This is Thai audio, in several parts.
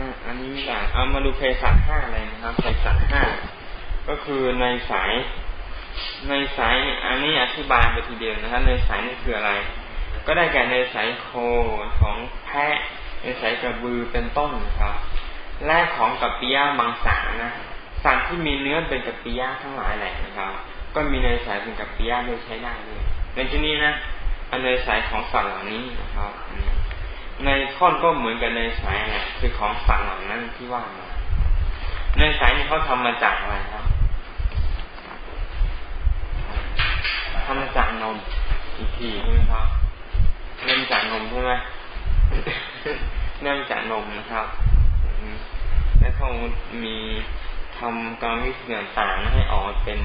นะอันนี้ไม่ได้เอามาดูเพสัตห้าเลยนะครับเพสัตห้าก็คือในสาย ในสายอันนี้อธิบายไปทีเดียวนะครับในสายนี่คืออะไร ก็ได้แก่ในสายโคของแพะ ในสายกระบือเป็นต้นนะครับแรกของกัปปิยะมังสานะสัตว์ที่มีเนื้อเป็นกัปปิยะทั้งหลายแหละนะครับ ก็มีในสายเป็นกัปปิยะโดยใช้ได้เลยในที่นี้นะอันในสายของสัตว์เหล่านี้นะครับ ในข้อนก็เหมือนกันในสายแหละคือของสัตว์เหล่านั้นที่ว่ามาในสายนี้เขาทำมาจากอะไรครับทำมาจากนมอีกทีใช่ไหมครับเริ่มจากนมใช่ไหมเริ่มจากนมนะครับและเขามีทำกรรมวิธีต่างๆให้ออกเป็น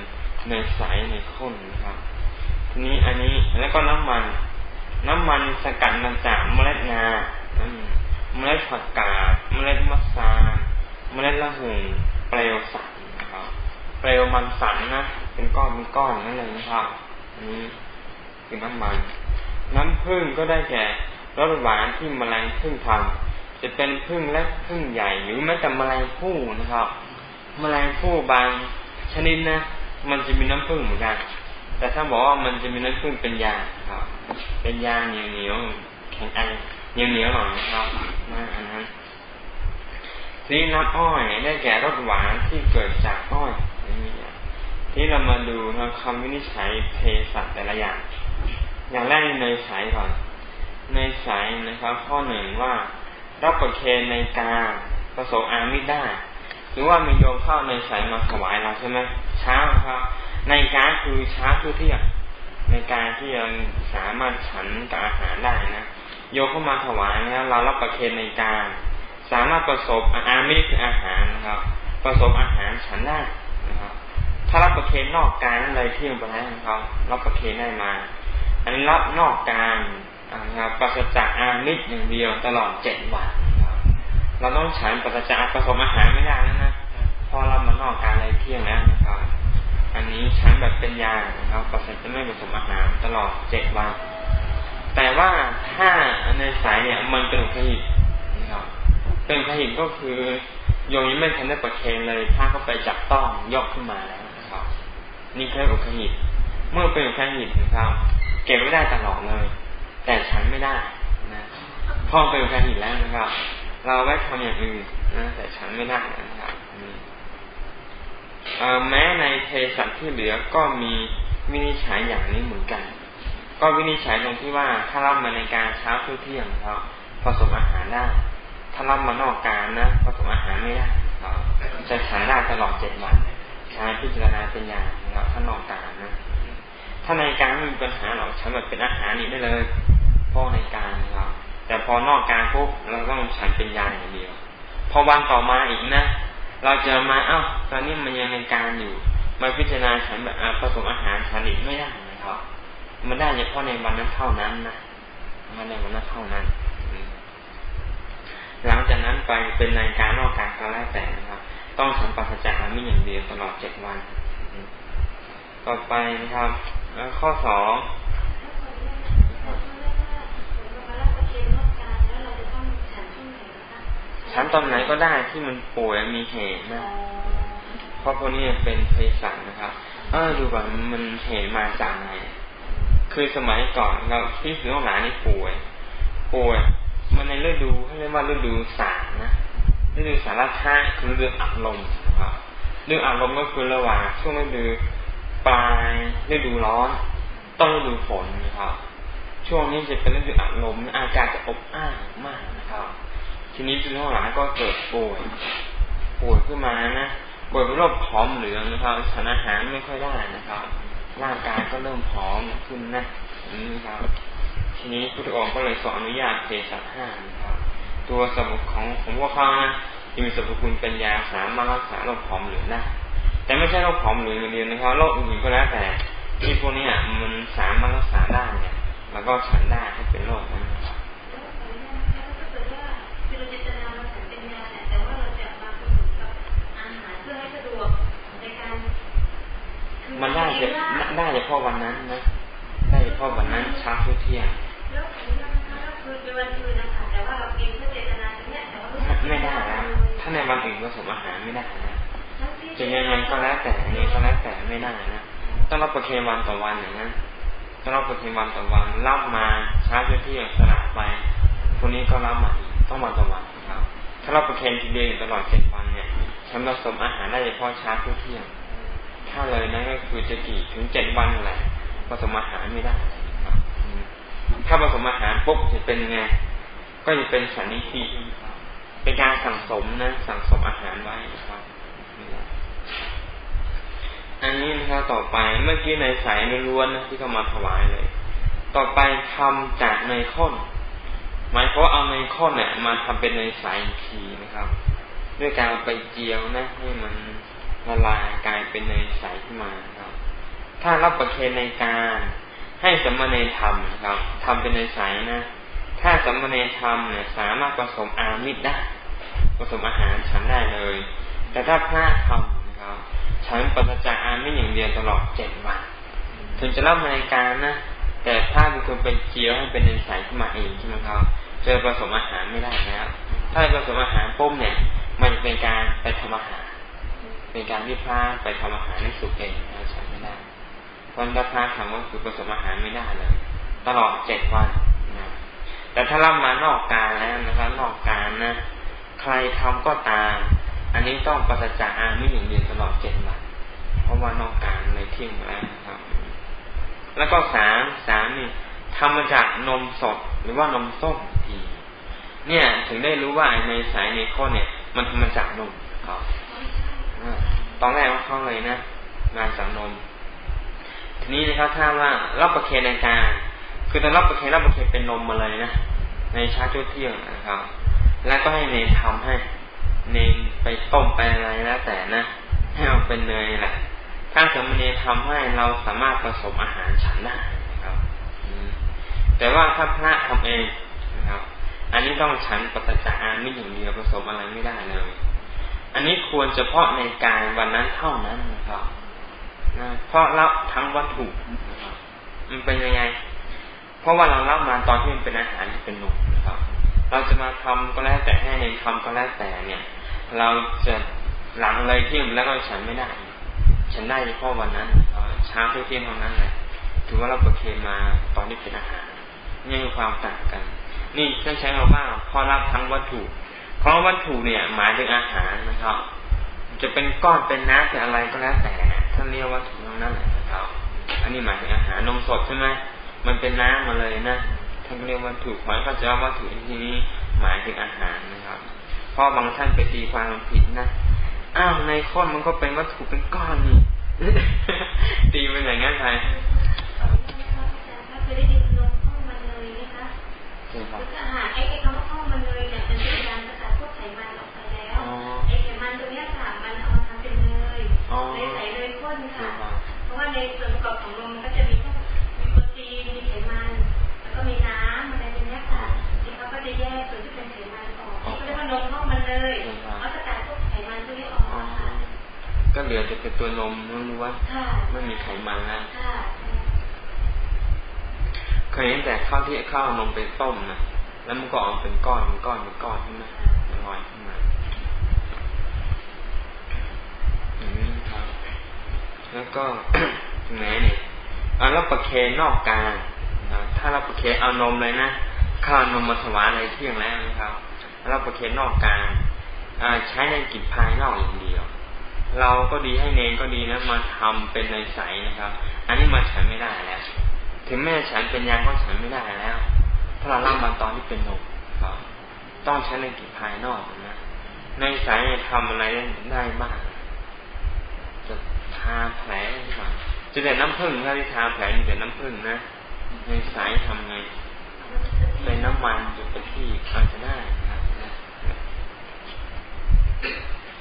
ในใสในข้นนะครับ ทีนี้อันนี้แล้วก็น้ำมัน น้ำมันสกัดมาจากเมล็ดงาเมล็ดผักกาดเมล็ดมะซาเมล็ดละหุ่งเปลวสันนะครับ เปลวมันสันนะ เป็นก้อนเป็นก้อนนั่นเลยนะครับอันนี้คือน้ำมัน น้ำผึ้งก็ได้แก่รสหวานที่มแมลงผึ้งทำจะเป็นพึ่งเล็กพึ่งใหญ่หรือแม้แต่แมลงผู้นะครับแมลงผู้บางชนิดนะ มันจะมีน้ำผึ้งเหมือนกัน แต่ถ้าบอกว่ามันจะมีน้ำผึ้งเป็นยาครับ เป็นยาเหนียวเหนียวแข็งไอเหนียวเหนียวหน่อยนะครับนะอันนั้นทีนี้น้ำอ้อยได้แก่รสหวานที่เกิดจากอ้อยที่เรามาดูนะคำวินิจฉัยเพสัตแต่ละอย่าง อย่างแรกในสายก่อน ในสายนะครับ ข้อหนึ่งว่ารับประเคนในกาประสงค์อามิได้ หรือว่ามีโยมเข้าในสายมาถวายเราใช่ไหมเช้าครับ ในการคือเช้าคือเที่ยงในการที่ยังสามารถฉันกับอาหารได้นะโยเข้ามาถวายนะเรารับประเคนในการ สามารถประสบอามิคืออาหารนะครับ ประสบอาหารฉันได้นะครับถ้ารับประเคนนอกการอะไรที่ยงไปแล้วนะครับรับประเคนได้มา อันนี้รับนอกการนะครับปัสจากอามิตรอย่างเดียวตลอดเจ็ดวัน เราต้องฉันปัสจาผสมอาหารไม่ได้นะนะพอเรามานอกการอะไรเที่ยงแล้วนะครับ อันนี้ฉันแบบเป็นยานะครับปัสจะไม่ผสมอาหารตลอดเจ็ดวัน แต่ว่าถ้าในสายเนี่ยมันเป็นขหิตนะครับเป็นขหิตก็คือโยมยังไม่ทันได้ประเคนเลย ถ้าเขาไปจับต้องยกขึ้นมาแล้วนะครับ นี่คืออุคหิตเมื่อเป็นอุคหิตนะครับ เก็บไม่ได้ตลอดเลย แต่ฉันไม่ได้นะพ่อเป็นแฟนหินแล้วนะครับ เราไว้ทำอย่างอื่นนะแต่ฉันไม่ได้นะครับแม้ในเทสัตที่เหลือก็มีวินิจฉัยอย่างนี้เหมือนกัน ก็วินิจฉัยตรงที่ว่าถ้ารับมาในการเช้าเที่ยงครับผสมอาหารได้ถ้ารับมานอกการนะผสมอาหารไม่ได้ครับจะฉันได้ตลอดเจ็ดวันใช้พิจารณาเป็นยานะครับถ้านอกการนะถ้าในการมีปัญหาหรอกฉันแบบเป็นอาหารนี้ได้เลยพาะในการนะครับ แต่พอนอกการปุ๊บเราต้องฉันเป็นยาอย่างเดียว พอวันต่อมาอีกนะ เราจะมาเอ้า ตอนนี้มันยังในการอยู่ มาพิจารณาฉันแบบผสมอาหารฉันอีกไม่ได้นะครับ มันได้เฉพาะในวันนั้นเท่านั้นนะมันในวันนั้นเท่านั้น หลังจากนั้นไปเป็นในการนอกการก็แล้วแต่นะครับ ต้องฉันปัสจากมิอย่างเดียวตลอดเจ็ดวัน ต่อไปนะครับข้อสอง ฉันตอนไหนก็ได้ที่มันป่วยมีเหตุนะเพราะพวกนี้เป็นเภสัชนะครับ เออดูว่ามันเหตุมาจากไหนคือสมัยก่อนเราที่สือหลานนี่ป่วย ป่วย มันในฤดูเขาเรียกว่าฤดูสารนะฤดูสารท่าคือฤดูอัดลมนะครับฤดูอัดลมก็คือระหว่างช่วงฤดูปลายฤดูร้อน ต้นฤดูฝนนะครับ ช่วงนี้จะเป็นฤดูอัดลมอากาศจะอบอ้าวมากนะครับ ทีนี้พี่น้องหลายก็เกิดป่วยป่วยขึ้นมานะป่วยเป็นโรคผอมเหลืองนะครับสารอาหารไม่ค่อยได้นะครับร่างกายก็เริ่มผอมขึ้นนะนี่ครับ ทีนี้พุทธองค์ก็เลยสอนอนุญาตเภสัชห้านะครับ ตัวสมุนของของพวกเขานะจะมีสรรพคุณเป็นยาสามารถรักษาโรคผอมเหลืองได้แต่ไม่ใช่โรคผอมเหลืองอย่างเดียวนะครับโรคอื่นก็แล้วแต่ที่พวกนี้มันสามารถรักษาได้เนี่ยแล้วก็ฉันได้ให้เป็นโรคนั้นนะ มันได้เฉได้เฉพาะวันนั้นนะ ได้เฉพาะวันนั้นเช้าเที่ยงไม่ได้แล้ววันอื่นผสมอาหารไม่ได้นะจะยังไงก็แล้วแต่ยังไงก็แล้วแต่ไม่ได้นะต้องรับประเคนวันต่อวันอย่างนั้นต้องรับประเคนวันต่อวันรับมาเช้าเที่ยงสลับไปพวกนี้ก็รับมาอีก ต้องวันต่อวันครับ ถ้าเราประเคนทีเดียวตลอดเจ็ดวันเนี่ยฉันผสมอาหารได้เฉพาะเช้าเที่ยง ถ้าเลยนะก็คือจะกี่ถึงเจ็ดวันแหละผสมอาหารไม่ได้ ถ้าผสมอาหารปุ๊บจะเป็นไง ก็จะเป็นสันนิธิเป็นการสั่งสมนะ สั่งสมอาหารไว้ครับอันนี้นะครับต่อไปเมื่อกี้ในสายล้วนนะที่เขามาถวายเลย ต่อไปทำจากในข้น หมายความว่าเอาในข้นเนี่ยมาทำเป็นในสายทีนะครับ ด้วยการไปเจียวนะให้มันละลายกลายเป็นในใสขึ้นมาครับ ถ้ารับประเคนในการให้สมณีธรรมครับทำเป็นในสายนะ ถ้าสมณีธรรมเนี่ยสามารถผสมอามิตรได้ ผสมอาหารฉันได้เลย แต่ถ้าพระทำนะครับ ฉันปฏิจาอามิตรอย่างเดียวตลอดเจ็ดวัน ถึงจะรับในการนะ แต่ถ้าเป็นคนไปเจียวให้เป็นในสายขึ้นมาเองใช่ไหมครับ จอผสมอาหารไม่ได้แล้ว ถ้าผสมอาหารปุ๊บเนี่ย มันเป็นการไปทำอาหาร เป็นการที่พระไปทำอาหารในสุกเองนะฉันไม่ได้เพราะถ้าพระทำก็คือผสมอาหารไม่ได้เลย ตลอดเจ็ดวันนะแต่ถ้ารับมานอกการแล้วนะครับนอกการนะ ใครทำก็ตาม อันนี้ต้องประสจากอาไม่อย่างเดียวตลอดเจ็ดวัน เพราะว่านอกการในที่ยงแล้วครับ แล้วก็สามสามนี่ทำมาจากนมสดหรือว่านมส้ม เนี่ยถึงได้รู้ว่าในสายในข้อเนี่ย มันทำมาจากนมครับตอนแรกว่าเขาเลยนะงานสังนม ทีนี้นะครับถ้าว่ารับประเคนในการคือตอนรับประเคนรับประเคนเป็นนมมาเลยนะในชาติเที่ยงนะครับ แล้วก็ให้เนนทำให้เนนไปต้มไปอะไรแล้วแต่นะให้เอาเป็นเนยแหละถ้าสมเนทำให้เราสามารถผสมอาหารฉันได้นะครับแต่ว่าถ้าพระทำเอง อันนี้ต้องฉันปฏิจจาไม่อย่างเดียวผสมอะไรไม่ได้เลย อันนี้ควรเฉพาะในการวันนั้นเท่านั้นนะครับนะเพราะรับทั้งวัตถุนะครับมันเป็นยังไง เพราะว่าเรารับมาตอนที่มันเป็นอาหารเป็นนมนะครับ เราจะมาทำก็แล้วแต่ให้ในทำก็แล้วแต่เนี่ย เราจะหลังเลยเที่ยงแล้วก็ฉันไม่ได้ ฉันได้เฉพาะวันนั้นเช้าเที่ยงเท่านั้นแหละถือว่าเราประเคนมาตอนที่เป็นอาหารนี่มีความต่างกัน นี่ต้องใช้คำว่าพอรับทั้งวัตถุ เพราะวัตถุเนี่ย หมายถึงอาหารนะครับ จะเป็นก้อนเป็นน้ำเป็นอะไรก็แล้วแต่ท่านเรียกวัตถุนั่นแหละนะครับ อันนี้หมายถึงอาหารนมสดใช่ไหมมันเป็นน้ำมาเลยนะท่านเรียกวัตถุเพราะเขาจะว่าวัตถุที่นี้หมายถึงอาหารนะครับเพราะบางท่านไปตีความผิดนะอ้าวในข้อมันก็เป็นวัตถุเป็นก้อนนี่ตีเป็นอย่างนั้นไป อาหารไอ้คำว่าข้อมันเลยเนี่ยเป็นการสกัดพวกไขมันออกไปแล้วไอ้ไขมันตัวนี้ค่ะมันเอามาทำเป็นเนยในใส่เนยข้นค่ะ เพราะว่าในส่วนประกอบของนมมันก็จะมีพวกมีโปรตีนมีไขมัน แล้วก็มีน้ำอะไรเป็นเนี้ยค่ะที่เขาก็จะแยกส่วนที่เป็นไขมันออกที่เขาเรียกว่านมข้อมันเลยเขาสกัดพวกไขมันตัวนี้ออกค่ะก็เหลือจะเป็นตัวนมล้วนๆไม่มีไขมันแล้ว เคยเห็นแต่ข้าวที่ข้าวนมไปต้มนะแล้วมันก็ออกเป็นก้อนเป็นก้อนเป็นก้อนขึ้นมาลอยขึ้นมาอืมครับ แล้วก็ถึงไหนเนี่ยเอารับประเคนนอกการนะถ้ารับประเคนเอานมเลยนะข้าวนมมาถวายอะไรเที่ยงแล้วนะครับรับประเคนนอกการใช้ในกิจภายนอกอย่างเดียว เราก็ดีให้เนงก็ดีนะมาทำเป็นในใสนะครับ อันนี้มาฉันไม่ได้แล้ว ถึงแม่ฉันเป็นยางก็ฉันไม่ได้แล้ว ถ้าเราเล่ำมาตอนที่เป็นหนมครับต้องใช้ในกิจภายนอกนะ ในสายทำอะไรได้บ้างจะทาแผลก่อจะแต่น้ำผึ้งถ้าที่ทาแผลมีแต่น้ำผึ้งนะ ในสายทำไงเป็นน้ำมันจุดประทีปอาจจะได้นะ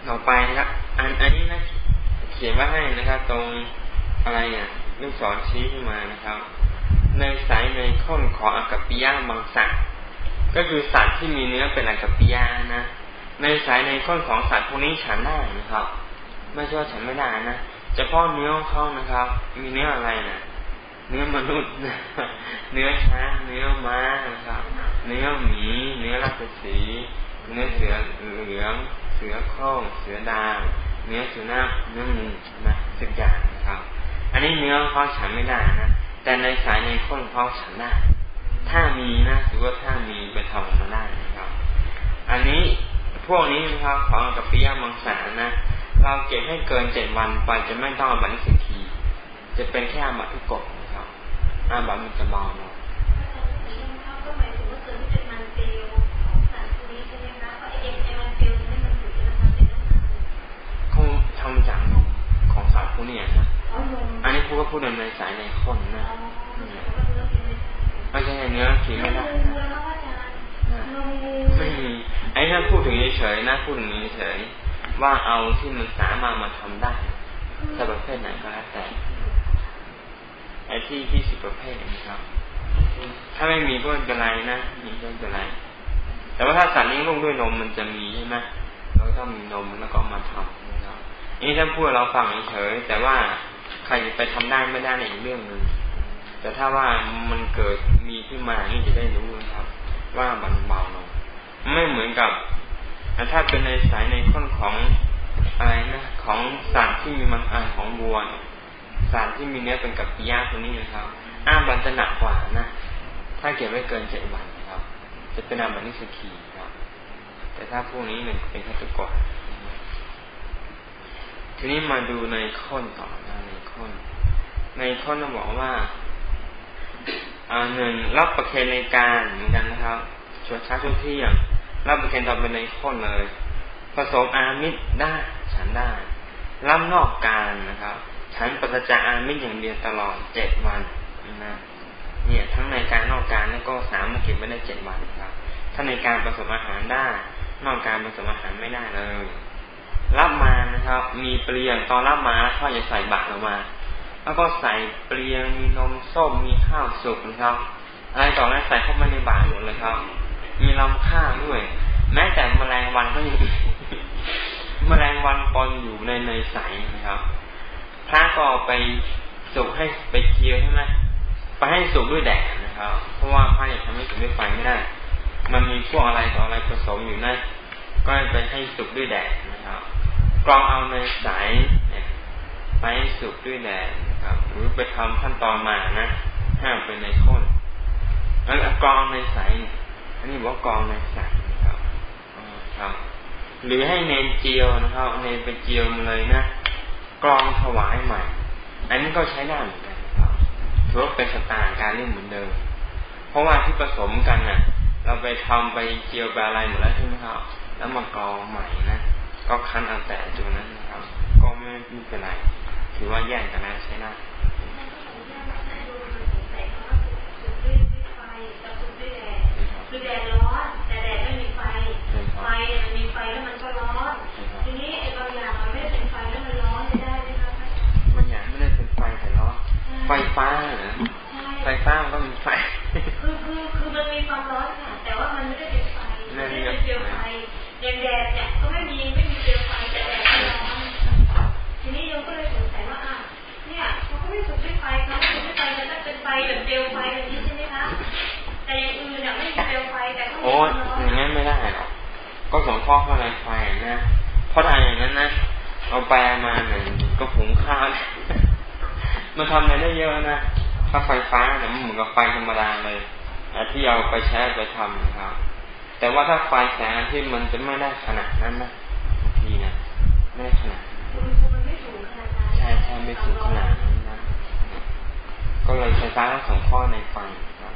ต่อไปนะครับอันอันนี้นะเขียนว่าให้นะครับ ตรงอะไรเนี่ยลูกศรชี้ขึ้นมานะครับ ในสายในข้นของอากปิยะบางสัตว์ก็คือสัตว์ที่มีเนื้อเป็นอากปิยะนะ ในสายในข้นของสัตว์พวกนี้ฉันได้นะครับ ไม่ใช่ว่าฉันไม่ได้นะเฉพาะเนื้อเขานะครับ มีเนื้ออะไรนะเนื้อมนุษย์ เนื้อช้างเนื้อม้านะครับ เนื้อหมี เนื้อราชสีเนื้อเสือเหลือง เสือโคร่งเสือดาวเนื้อสุนัขเนื้อหมูนะสักอย่างนะครับ อันนี้เนื้อเขาฉันไม่ได้นะ แต่ในสายในข้นเขาฉันได้ถ้ามีนะถือว่าถ้ามีไปทำมาได้นะครับ อันนี้พวกนี้นะครับของกับปิยมังสานะ เราเก็บให้เกินเจ็ดวันไปจะไม่ต้องบันสิกีจะเป็นแค่อาบัตทุกกฎนะครับอาบัตมันจะเบาลงคงทำจาก ของสัตว์พวกนี้นะอันนี้พูดก็พูดในสายในข้นนะไม่ใช่เนื้อกินไม่ได้ไม่มีไอ้ถ้าพูดถึงเฉยๆนะพูดถึงเฉยว่าเอาที่มันสามารถมาทำได้จะประเภทไหนก็แล้วแต่ไอ้ที่ที่สิบประเภทนะครับ ถ้าไม่มีก็ไม่เป็นไรนะมีก็ไม่เป็นไรแต่ว่าถ้าสัตว์เลี้ยงลูกด้วยนมมันจะมีใช่ไหมเราต้องมีนมแล้วก็มาทำ นี่ถ้าพูดเราฟังเฉยแต่ว่าใครจะไปทำได้ไม่ได้ในอีกเรื่องหนึ่งแต่ถ้าว่ามันเกิดมีขึ้นมานี่จะได้รู้นะครับ ว่ามันเบาลงไม่เหมือนกับถ้าเป็นในสายในข้นของอะไรนะของสัตว์ที่มีมังอันของวัวสัตว์ที่มีเนื้อเป็นกับปิยาตัวนี้นะครับอ้าบันจะหนักกว่านะถ้าเก็บไว้เกินเจ็ดวันนะครับ จะเป็นอาบันนิสกีครับ แต่ถ้าพวกนี้เนี่ยเป็นแค่ตุกด ทีนี้มาดูในข้นต่อนะในข้น ในข้นเราบอกว่าอ่าหนึ่งรับประเคนในการเหมือนกันนะครับชวดช้าช่วงเที่ยงรับประเคนต่อไปในข้นเลยผสมอามิตรได้ฉันได้รับนอกการนะครับ ฉันปฏิจาอามิตรอย่างเดียวตลอดเจ็ดวันนะเนี่ยทั้งในการนอกการนี่นก็สามารถเก็บไว้ได้เจ็ดวันครับ ถ้าในการผสมอาหารได้ นอกการผสมอาหารไม่ได้เลย รับมานะครับ มีเปลี่ยนตอนรับมาพ่อจะใส่บาตรออกมา แล้วก็ใส่เปลี่ยนมีนมส้มมีข้าวสุกนะครับอะไรต่ออะไรใส่เข้ามาในบาตรหมดเลยครับ มีลำข้าวด้วย แม้แต่แมลงวันก็ยังแมลงวันปนอยู่ในในใสนะครับพระก็ไปสุกให้ไปเคี่ยวใช่ไหมไปให้สุกด้วยแดดนะครับ เพราะว่าพระอยากทำให้สุกด้วยไฟไม่ได้ มันมีพวกอะไรต่ออะไรผสมอยู่นะก็ไปให้สุกด้วยแดดนะครับ กรองเอาในสายไปสุกด้วยแดดนะครับ หรือไปทำขั้นตอนมานะห้ามเป็นในข้นแล้วกรองในสายอันนี้บอกกรองในยนะครับครับ หรือให้เนนเจียวนะครับเนนไปเจียวมาเลยนะกรองถวายใหม่ อันนี้ก็ใช้ได้เหมือนกันถือว่าเป็นสตาร์การเล่นเหมือนเดิม เพราะว่าที่ผสมกันน่ะ เราไปทำไปเจียวไปอะไรหมดแล้วใช่ไหมครับ แล้วมากรองใหม่นะ ก็คั้นเอาแต่ตัวนั้นนะครับ ก็ไม่ไม่เป็นไร ถือว่าแยกกันแล้วใช้ได้คือแดดร้อนแต่แดดไม่มีไฟ ไฟมันมีไฟแล้วมันก็ร้อน ทีนี้ไอ้บางอย่างมันไม่ได้เป็นไฟแล้วมันร้อนไม่ได้ไหมคะบางอย่างไม่ได้เป็นไฟแต่ร้อนไฟฟ้าเหรอไฟฟ้ามันก็มีไฟ คือคือคือมันมีความร้อนค่ะแต่ว่ามันไม่ได้เป็นไฟไม่ได้เป็นเปลวไฟ แดดแดดเนี่ยก็ไม่มีไม่มีเปลวไฟแต่แดดร้อนทีนี้โยมก็เลยสงสัยว่าอะเนี่ยเขาก็ไม่สุกด้วยไฟเขาไม่สุกด้วยไฟแต่ถ้าเป็นไฟแบบเปลวไฟแบบนี้ใช่ไหมคะแต่อย่างอื่นเนี่ยไม่มีเปลวไฟแต่ก็มีร้อนอย่างนั้นไม่ได้หรอกก็สงเคราะห์เข้าในไฟนะเพราะถ้าอย่างนั้นนะเอาแปลมาหนึ่งก็ผงข้าวมันทำอะไรได้เยอะนะถ้าไฟฟ้าเนี่ยมันเหมือนกับไฟธรรมดาเลยที่เอาไปใช้ไปทำนะครับ แต่ว่าถ้าไฟแสงที่มันจะไม่ได้ขนาดนั้นนะบางทีนะไม่ได้ขนาดใช่ใช่ไม่สูงขนาดนั้นนะก็เลยไฟฟ้าต้องส่งข้อในไฟครับ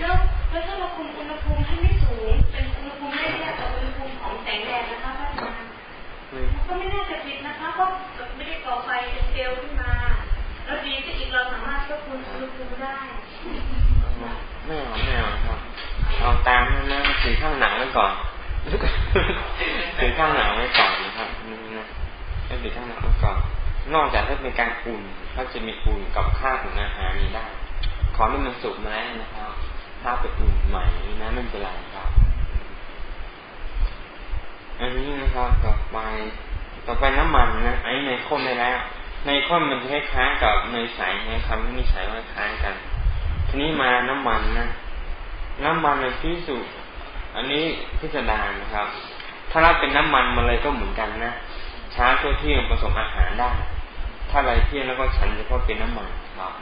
แล้วแล้วถ้าเราคุมอุณหภูมิให้ไม่สูง เป็นอุณหภูมิไม่แยกกับอุณหภูมิของแสงแดดนะคะพระอาจารย์ก็ไม่น่าจะผิดนะคะก็ไม่ได้ก่อไฟเป็นเซลล์ขึ้นมา แล้วดีจะอีกเราสามารถควบคุมอุณหภูมิได้ ไม่เอาไม่เอาครับเอาตามนะถือข้างหนังไว้ก่อนถือข้างหนังไว้ก่อนนะครับนี่นะให้ถือข้างหนังไว้ก่อน นอกจากถ้าเป็นการอุ่นถ้าจะมีอุ่นกับข้าวอุ่นอาหารนี้ได้ ขอให้มันสุกมาแล้วนะครับ ถ้าเป็นอุ่นใหม่นะไม่เป็นไรครับ อันนี้นะครับต่อไปต่อไปน้ำมันนะไอ้ในข้นได้แล้ว ในข้นมันจะคล้ายๆกับในใสนะครับนี่ใสว่าคล้ายกัน นี้มาน้ำมันนะน้ำมันในที่สุอันนี้พิสดารนะครับ ถ้ารับเป็นน้ำมันมาเลยก็เหมือนกันนะช้าทั่วที่ผสมอาหารได้ ถ้าไรเที่ยงแล้วก็ฉันเฉพาะเป็นน้ำมันครับ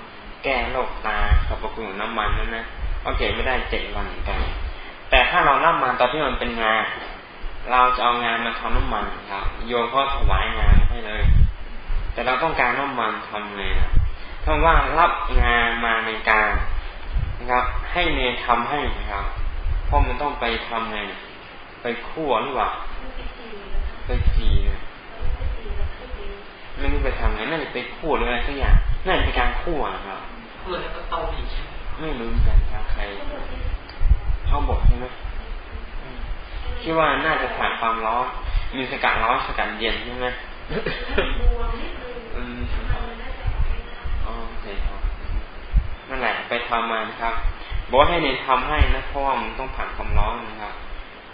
แก้โรคตาสรรพคุณของน้ำมันนั่นนะโอเคไม่ได้เจ็ดวันเหมือนกัน แต่ถ้าเรารับมาตอนที่มันเป็นงาเราจะเอางานมาทำน้ำมันครับ โยมก็ถวายงานให้เลย แต่เราต้องการน้ำมันทำไงนะถ้าว่ารับงานมาในการ นะครับให้เนรทำให้นะครับเพราะมันต้องไปทำไงไปคั่วหรือเปล่าไปจีนะไม่รู้ไปทำไงนั่นไปคั่วหรืออะไรสักอย่างนั่นเป็นการคั่วนะครับคั่วแล้วก็เตาอีกใช่ไหมไม่รู้เหมือนกันครับใครเข้าบทใช่ไหมคิดว่าน่าจะผ่านความร้อนมีสกัดร้อนสกัดเย็นใช่ไหมอืมอ๋อโอเคครับ นั่นแหละ ไปทำมานะครับบอกให้เนรทำให้นะเพราะว่ามันต้องผ่านความร้อนนะครับ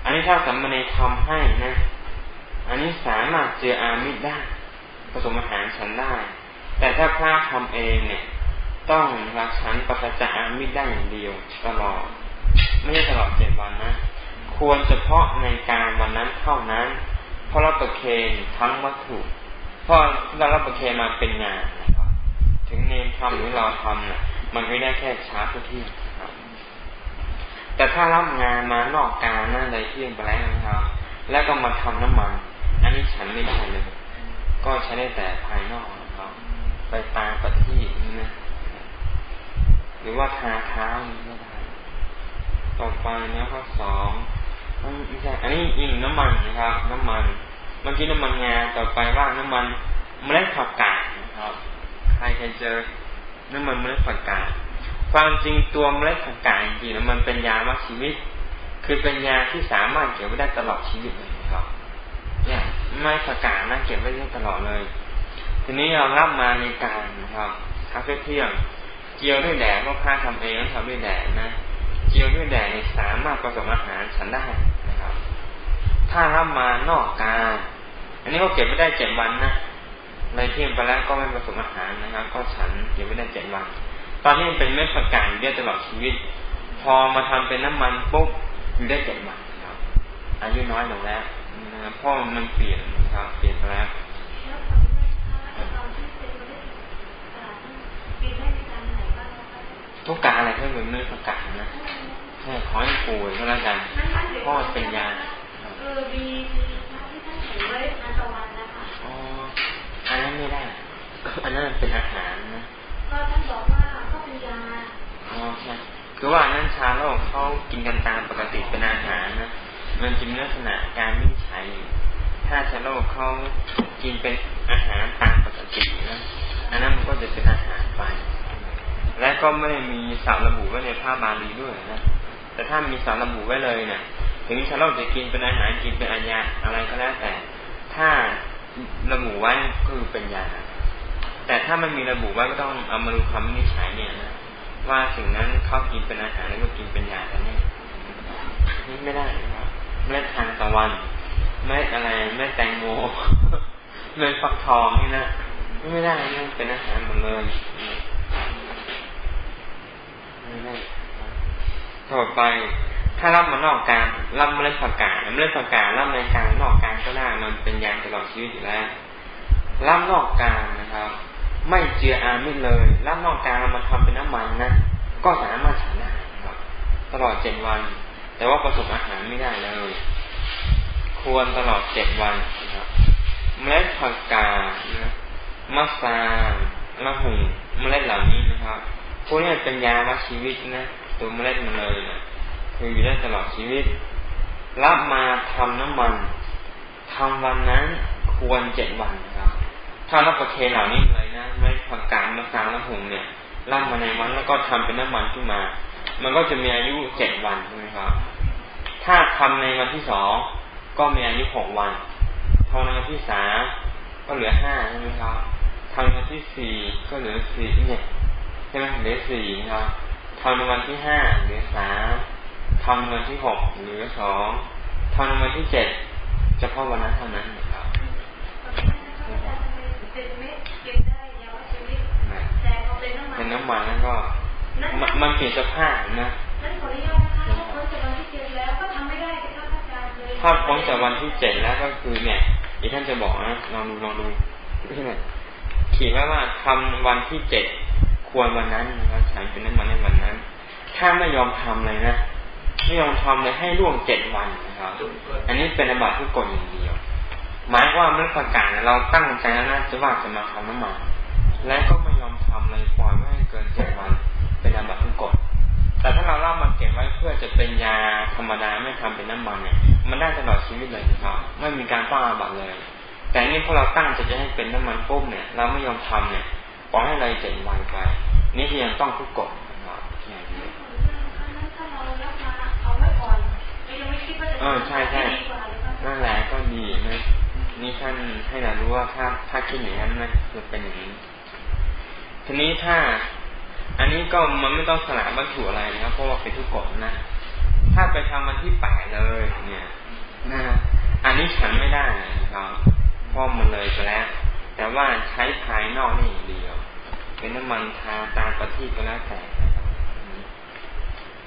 อันนี้ถ้าสัมมาเนทำให้นะ อันนี้สามารถเจืออามิตรได้ผสมอาหารฉันได้ แต่ถ้าพระทำเองเนี่ย ต้องรักฉันปฏิจจามิตรได้อย่างเดียวตลอดไม่ใช่ตลอดเจ็ดวันนะควรเฉพาะในการวันนั้นเท่านั้น เพราะรับประเคนทั้งวัตถุเพราะเรารับประเคนมาเป็นงานนะครับถึงเนรทำหรือเราทำเนี่ย มันไม่ได้แค่ช้าทุกที่ครับ แต่ถ้ารับงานมานอกการนั่นเลยเที่ยงไปแล้วนะครับ แล้วก็มาทำน้ำมัน อันนี้ฉันไม่ได้เลย ก็ใช้ได้แต่ภายนอกนะครับ ไปตามปฏิทินนะหรือว่าทาเท้านี่ก็ได้ต่อไปนะข้อสองไม่ใช่อันนี้อีกน้ำมันนะครับ น้ำมันเมื่อกี้น้ำมันงาต่อไปว่าน้ำมันเมล็ดผักกาดนะครับ ใครเคยเจอ น้ำมันเมล็ดผักกาดความจริงตัวเมล็ดผักกาดจริงๆมันเป็นยาวัชีวิต คือเป็นยาที่สามารถเก็บไว้ได้ตลอดชีวิตเลยครับ เนี่ยไม่ผักกาดนะเก็บไว้ได้ตลอดเลย ทีนี้เรารับมาในการนะครับทักเที่ยงเจียวด้วยแดดก็ค่าทำเองทำด้วยแดดนะเจียวด้วยแดดสามารถผสมอาหารฉันได้นะครับ ถ้ารับมานอกการ อันนี้ก็เก็บไม่ได้เจ็ดวันนะ ในเที่ยงไปแล้วก็ไม่ผสมอาหารนะครับ ก็ฉันเก็บไม่ได้เจ็ดวัน ตอนนี้เป็นเม็ดผักกาดอยู่ได้ตลอดชีวิต พอมาทำเป็นน้ำมันปุ๊บอยู่ได้เจ็ดวันครับ อายุน้อยลงแล้วนะครับพ่อมันเปลี่ยนนะครับเปลี่ยนไปแล้วทุกการอะไรก็เป็นเนื้อประกาศนะแค่ขอให้ป่วยก็แล้วกันพ่อเป็นยาเออมีที่ท่านเห็นไว้อันตะวันนะคะ อ๋ออันนั้นไม่ได้ อันนั้นเป็นอาหารนะก็ท่านบอกว่าก็เป็นยาอ๋อใช่คือว่านั้นชาโลกเขากินกันตามปกติเป็นอาหารนะ มันจะมีลักษณะการวิ่งใช้ถ้าชาโลกเขากินเป็นอาหารตามปกตินะอันนั้นมันก็จะเป็นอาหารไป และก็ไม่มีสารระบุไว้ในผ้าบาลีด้วยนะ แต่ถ้ามีสารระบุไว้เลยเนี่ย ถึงชาวโลกจะกินเป็นอาหารกินเป็นอัญญาอะไรก็แล้วแต่ ถ้า ระบุไว้คือเป็นยาแต่ถ้ามันมีระบุไว้ก็ต้องเอามาดูคำวินิจฉัยเนี่ยนะว่าสิ่งนั้นเขากินเป็นอาหารหรือว่ากินเป็นยากันแน่นี่ไม่ได้นะครับเม็ดทางตะวันเม็ดอะไรเม็ดแตงโมเม็ดฟักทองนี่นะไม่ได้นี่เป็นอาหารหมดเลยต่อไป ถ้ารับมานอกการรับเมล็ดผักกาดเมล็ดผักกาดรับในกลารนอกกลารก็ได้มันเป็นยาตลอดชีวิตอยู่แล้วรับนอกกลารนะครับ ไม่เจืออามิเลยรับนอกกลารเรามาทำเป็นน้ำมันนะก็สามารถฉันได้ครับ ตลอดเจ็ดวัน แต่ว่าประสบอาหารไม่ได้เลย ควรตลอดเจ็ดวันนะครับเมล็ดผักกาดนะมะซาละหุ่งเมล็ดเหล่านี้นะครับพวกนี้เป็นยาวัชีวิตนะตัวเมล็ดมันเลยนะ คืออยู่ได้ตลอดชีวิต รับมาทำน้ำมันทำวันนั้นควรเจ็ดวันครับ ถ้ารับประเคนเหล่านี้เลยนะ ไม่ผักกาดมะสางละหุงเนี่ยรับมาในวันแล้วก็ทำเป็นน้ำมันขึ้นมา มันก็จะมีอายุเจ็ดวันใช่ไหมครับ ถ้าทำในวันที่สองก็มีอายุหกวันทำในวันที่สามก็เหลือห้าใช่ไหมครับทำในวันที่สี่ก็เหลือสี่เนี่ยใช่ไหมเหลือสี่ครับทำในวันที่ห้าเหลือสาม ทำในวันที่หกเหลือสองทำในวันที่เจ็ดเฉพาะวันนั้นเท่านั้นครับเป็นน้ำมันแล้วก็ มันเปลี่ยนสภาพนะนั่นขออนุญาตนะคะคนจะวันที่เจ็ดแล้วก็ทำไม่ได้ถ้าพ้นจากวันที่เจ็ดแล้วก็คือเนี่ยอีท่านจะบอกนะลองดูลองดูที่ไหนขีดไว้ว่าทำวันที่เจ็ดควรวันนั้นนะครับฉันเป็นน้ำมันในวันนั้น ถ้าไม่ยอมทำเลยนะ ไม่ยอมทำเลยให้ล่วงเจ็ดวันนะครับ อันนี้เป็นอบัติทุกกฎอย่างเดียว หมายว่าเมื่อประกาศเราตั้งใจแล้วนะจะว่าจะมาทำน้ำมันและก็ไม่ยอมทำเลยปล่อยไม่ให้เกินเจ็ดวัน เป็นอบัติทุกกฎแต่ถ้าเราเล่ามาเก็บไว้เพื่อจะเป็นยาธรรมดาไม่ทำเป็นน้ำมันเนี่ยมันได้ตลอดชีวิตเลยนะครับไม่มีการต้องอาบัตเลย แต่นี่พอเราตั้งจะจะให้เป็นน้ำมันปุ๊บเนี่ย เราไม่ยอมทำเนี่ยปล่อยให้เลยเจ็ดวันไปนี่คือยังต้องทุกกฎนะครับอย่างนี้ เออใช่ใช่นั่นแหละก็ดีนะนี่ท่านให้เรารู้ว่าถ้าถ้าคิดอย่างนั้นนะจะเป็นอย่างนี้ ทีนี้ถ้า อันนี้ก็มันไม่ต้องสละวัตถุอะไรนะครับเพราะว่าเป็นทุกกฎนะ ถ้าไปทำวันที่แปดเลย เนี่ยนะอันนี้ฉันไม่ได้นะครับเพราะมันเลยไปแล้ว แต่ว่าใช้ภายนอกนี่อย่างเดียว เป็นน้ำมันทาตาประทีปก็แล้วแต่นะครับ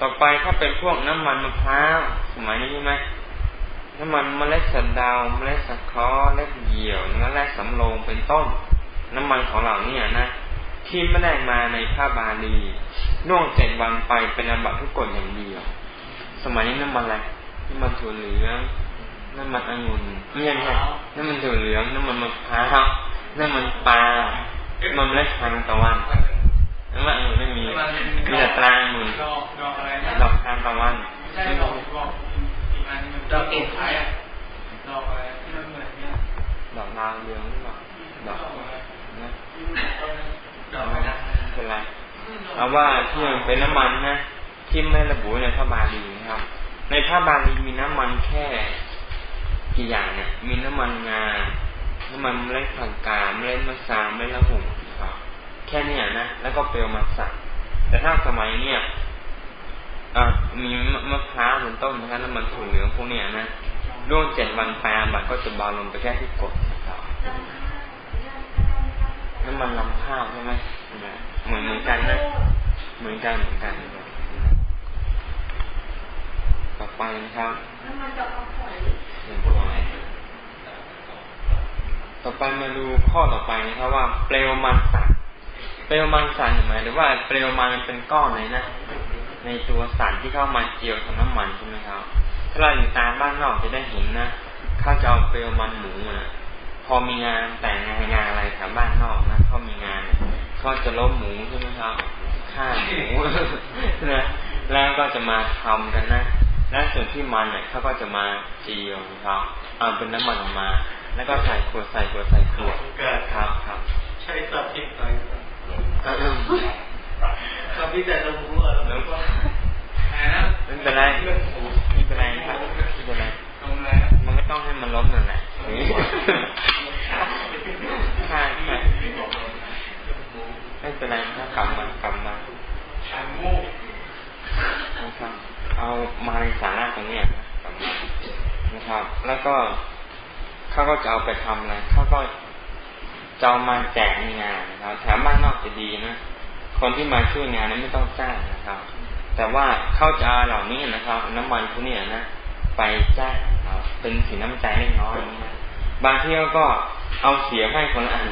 ต่อไปถ้าเป็นพวกน้ำมันมะพร้าวสมัยนี้ใช่ไหมน้ำมันเมล็ดสันดาวเมล็ดสักคอเล็ดเหยี่ยวเนื้อแร่สำโรงเป็นต้น น้ำมันของเหล่านี้นะที่ไม่ได้มาในพระบาลีน่วงเจ็ดวันไปเป็นอบัตทุกกฎอย่างเดียว สมัยนี้น้ำมันอะไรน้ำมันถั่วเหลืองน้ำมันองุ่นไม่ใช่ไงน้ำมันถั่วเหลืองน้ำมันมะพร้าวน้ำมันปลาน้ำมันเล็ดทางตะวัน มันองุ่นไม่มีมีแต่ตราองุ่นดอกทางตะวันไม่ดอกดอกดอกเก็บขายอะดอกอะไรที่มันเหมือนเนี้ยดอกนางเรืองหรือเปล่าดอกนะเป็นไรเอาว่าที่มันเป็นน้ำมันนะที่ไม่ระบุในพระบาลีนะครับ ในพระบาลีมีน้ำมันแค่กี่อย่างเนี่ย มีน้ำมันงา น้ำมันเมล็ดผักกาดเมล็ดมะสางเมล็ดละหุ่น ครับแค่นี้นะแล้วก็เปลวมาสักแต่ถ้าสมัยเนี่ยมีมะพร้าวเป็นต้นนะครับน้ำมันถั่วเหลืองพวกเนี้ยนะร่วงเจ็ดวันแปมบัตก็จะเบาลงไปแค่ที่กดนะครับน้ำมันลำข้าวใช่ไหมเหมือนเหมือนกันนะเหมือนกันเหมือนกันต่อไปนะครับน้ำมันดอกฝอยต่อไปมาดูข้อต่อไปนะครับว่าเปลวมันสัตว์ เปลวมันสัตว์หมายหรือว่าเปลวมันเป็นก้อนไหนนะ ในตัวสัตว์ที่เข้ามาเจียวกับน้ำมันใช่ไหมครับ ถ้าเราอยู่ตามบ้านนอกจะได้เห็นนะเขาจะเอาเปลวมันหมูนะพอมีงานแต่งงานงานอะไรแถวบ้านนอกนะเขามีงานเขาจะล้มหมูใช่ไหมครับฆ่าหมูนะแล้วก็จะมาทำกันนะและส่วนที่มันเนี่ยเขาก็จะมาเจียวครับเอาเป็นน้ำมันออกมา แล้วก็ใส่ขวดใส่ขวดใส่ขวดครับครับใช้สับพิษไป สับพิษแต่เราหูเออแล้วก็ไม่เป็นไรไม่เป็นไรครับไม่เป็นไรมันก็ต้องให้มันล้มนั่นแหละใช่ใช่ไม่เป็นไรนะกลับมากลับมานะครับเอามาในสาระตรงนี้นะนะครับ แล้วก็เขาก็จะเอาไปทำอะไรเขาก็ จะเอามาแจกในงานนะครับแถมบ้านนอกจะดีนะคนที่มาช่วยงานนั้นไม่ต้องจ้างนะครับ แต่ว่าเขาจะเอาเหล่านี้นะครับ น้ำมันพวกนี้นะไปจ้างเป็นสีน้ำใจเล็กน้อยนะบางทีก็เอาเสียให้คนละอัน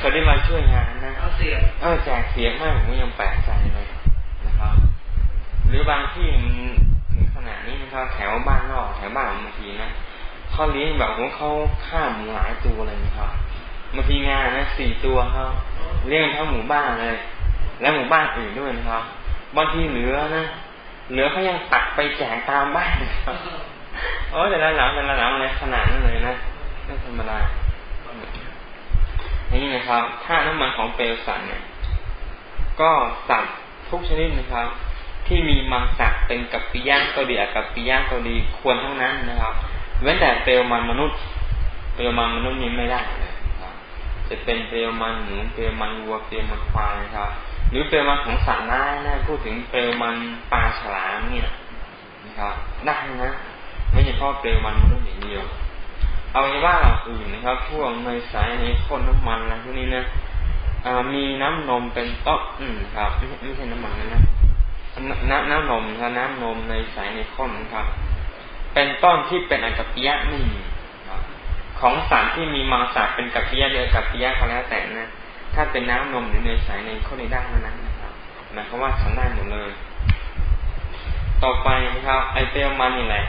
คนที่มาช่วยงานนะเอาเสียเออแจกเสียให้ผมยังแปลกใจเลยนะครับ หรือบางที่ถึงขนาดนี้นะครับแถวบ้านนอกแถวบ้านบางทีนะเขาเลี้ยงแบบว่าเขาฆ่าหมูหลายตัวเลยนะครับ บางทีงานนะสี่ตัวครับเลี้ยงทั้งหมู่บ้านเลย และหมู่บ้านอื่นด้วยนะครับบางทีเหลือนะเหลือเขายังตักไปแจกตามบ้านครับโอ้แต่ละหลังแต่ละหลังเลยขนาดนั้นเลยนะไม่ธรรมดาอย่างนี้นะครับถ้าน้ำมันของเปลวสันเนี่ย ก็สัตว์ทุกชนิดนะครับ ที่มีมังสะเป็นกับปิย่างก็ดีกับปิย่างก็ดีควรทั้งนั้นนะครับ เว้นแต่เปลวมันมนุษย์ เปลวมันมนุษย์นี้ไม่ได้ จะเป็นเปลวมันหมูเปลวมันวัวเปลวมันควายนะครับ หรือเปลวมันของสัตว์ร้ายนะพูดถึงเปลวมันปลาฉลามเนี่ยนะครับได้นะไม่ใช่พ่อเปลวมันมนุษย์อย่างเดียวเอาไว้ว่าเราอื่นนะครับพวกเนยใสในข้นน้ำมันอะไรพวกนี้นะมีน้ำนมเป็นต้นอืมครับไม่ใช่น้ำมันนะน้ำน้ำนมครับน้ำนมในใสในข้นครับ เป็นต้นที่เป็นอักปิยะไม่มี ของสัตว์ที่มีมังสาเป็นกัปปิยะเดือกัปปิยะก็แล้วแต่นะ ถ้าเป็นน้ำนมหรือเนยใสในข้อในด้านนั้นนะครับหมายความว่าฉันได้หมดเลย ต่อไปนะครับไอเปลมันนี่แหละ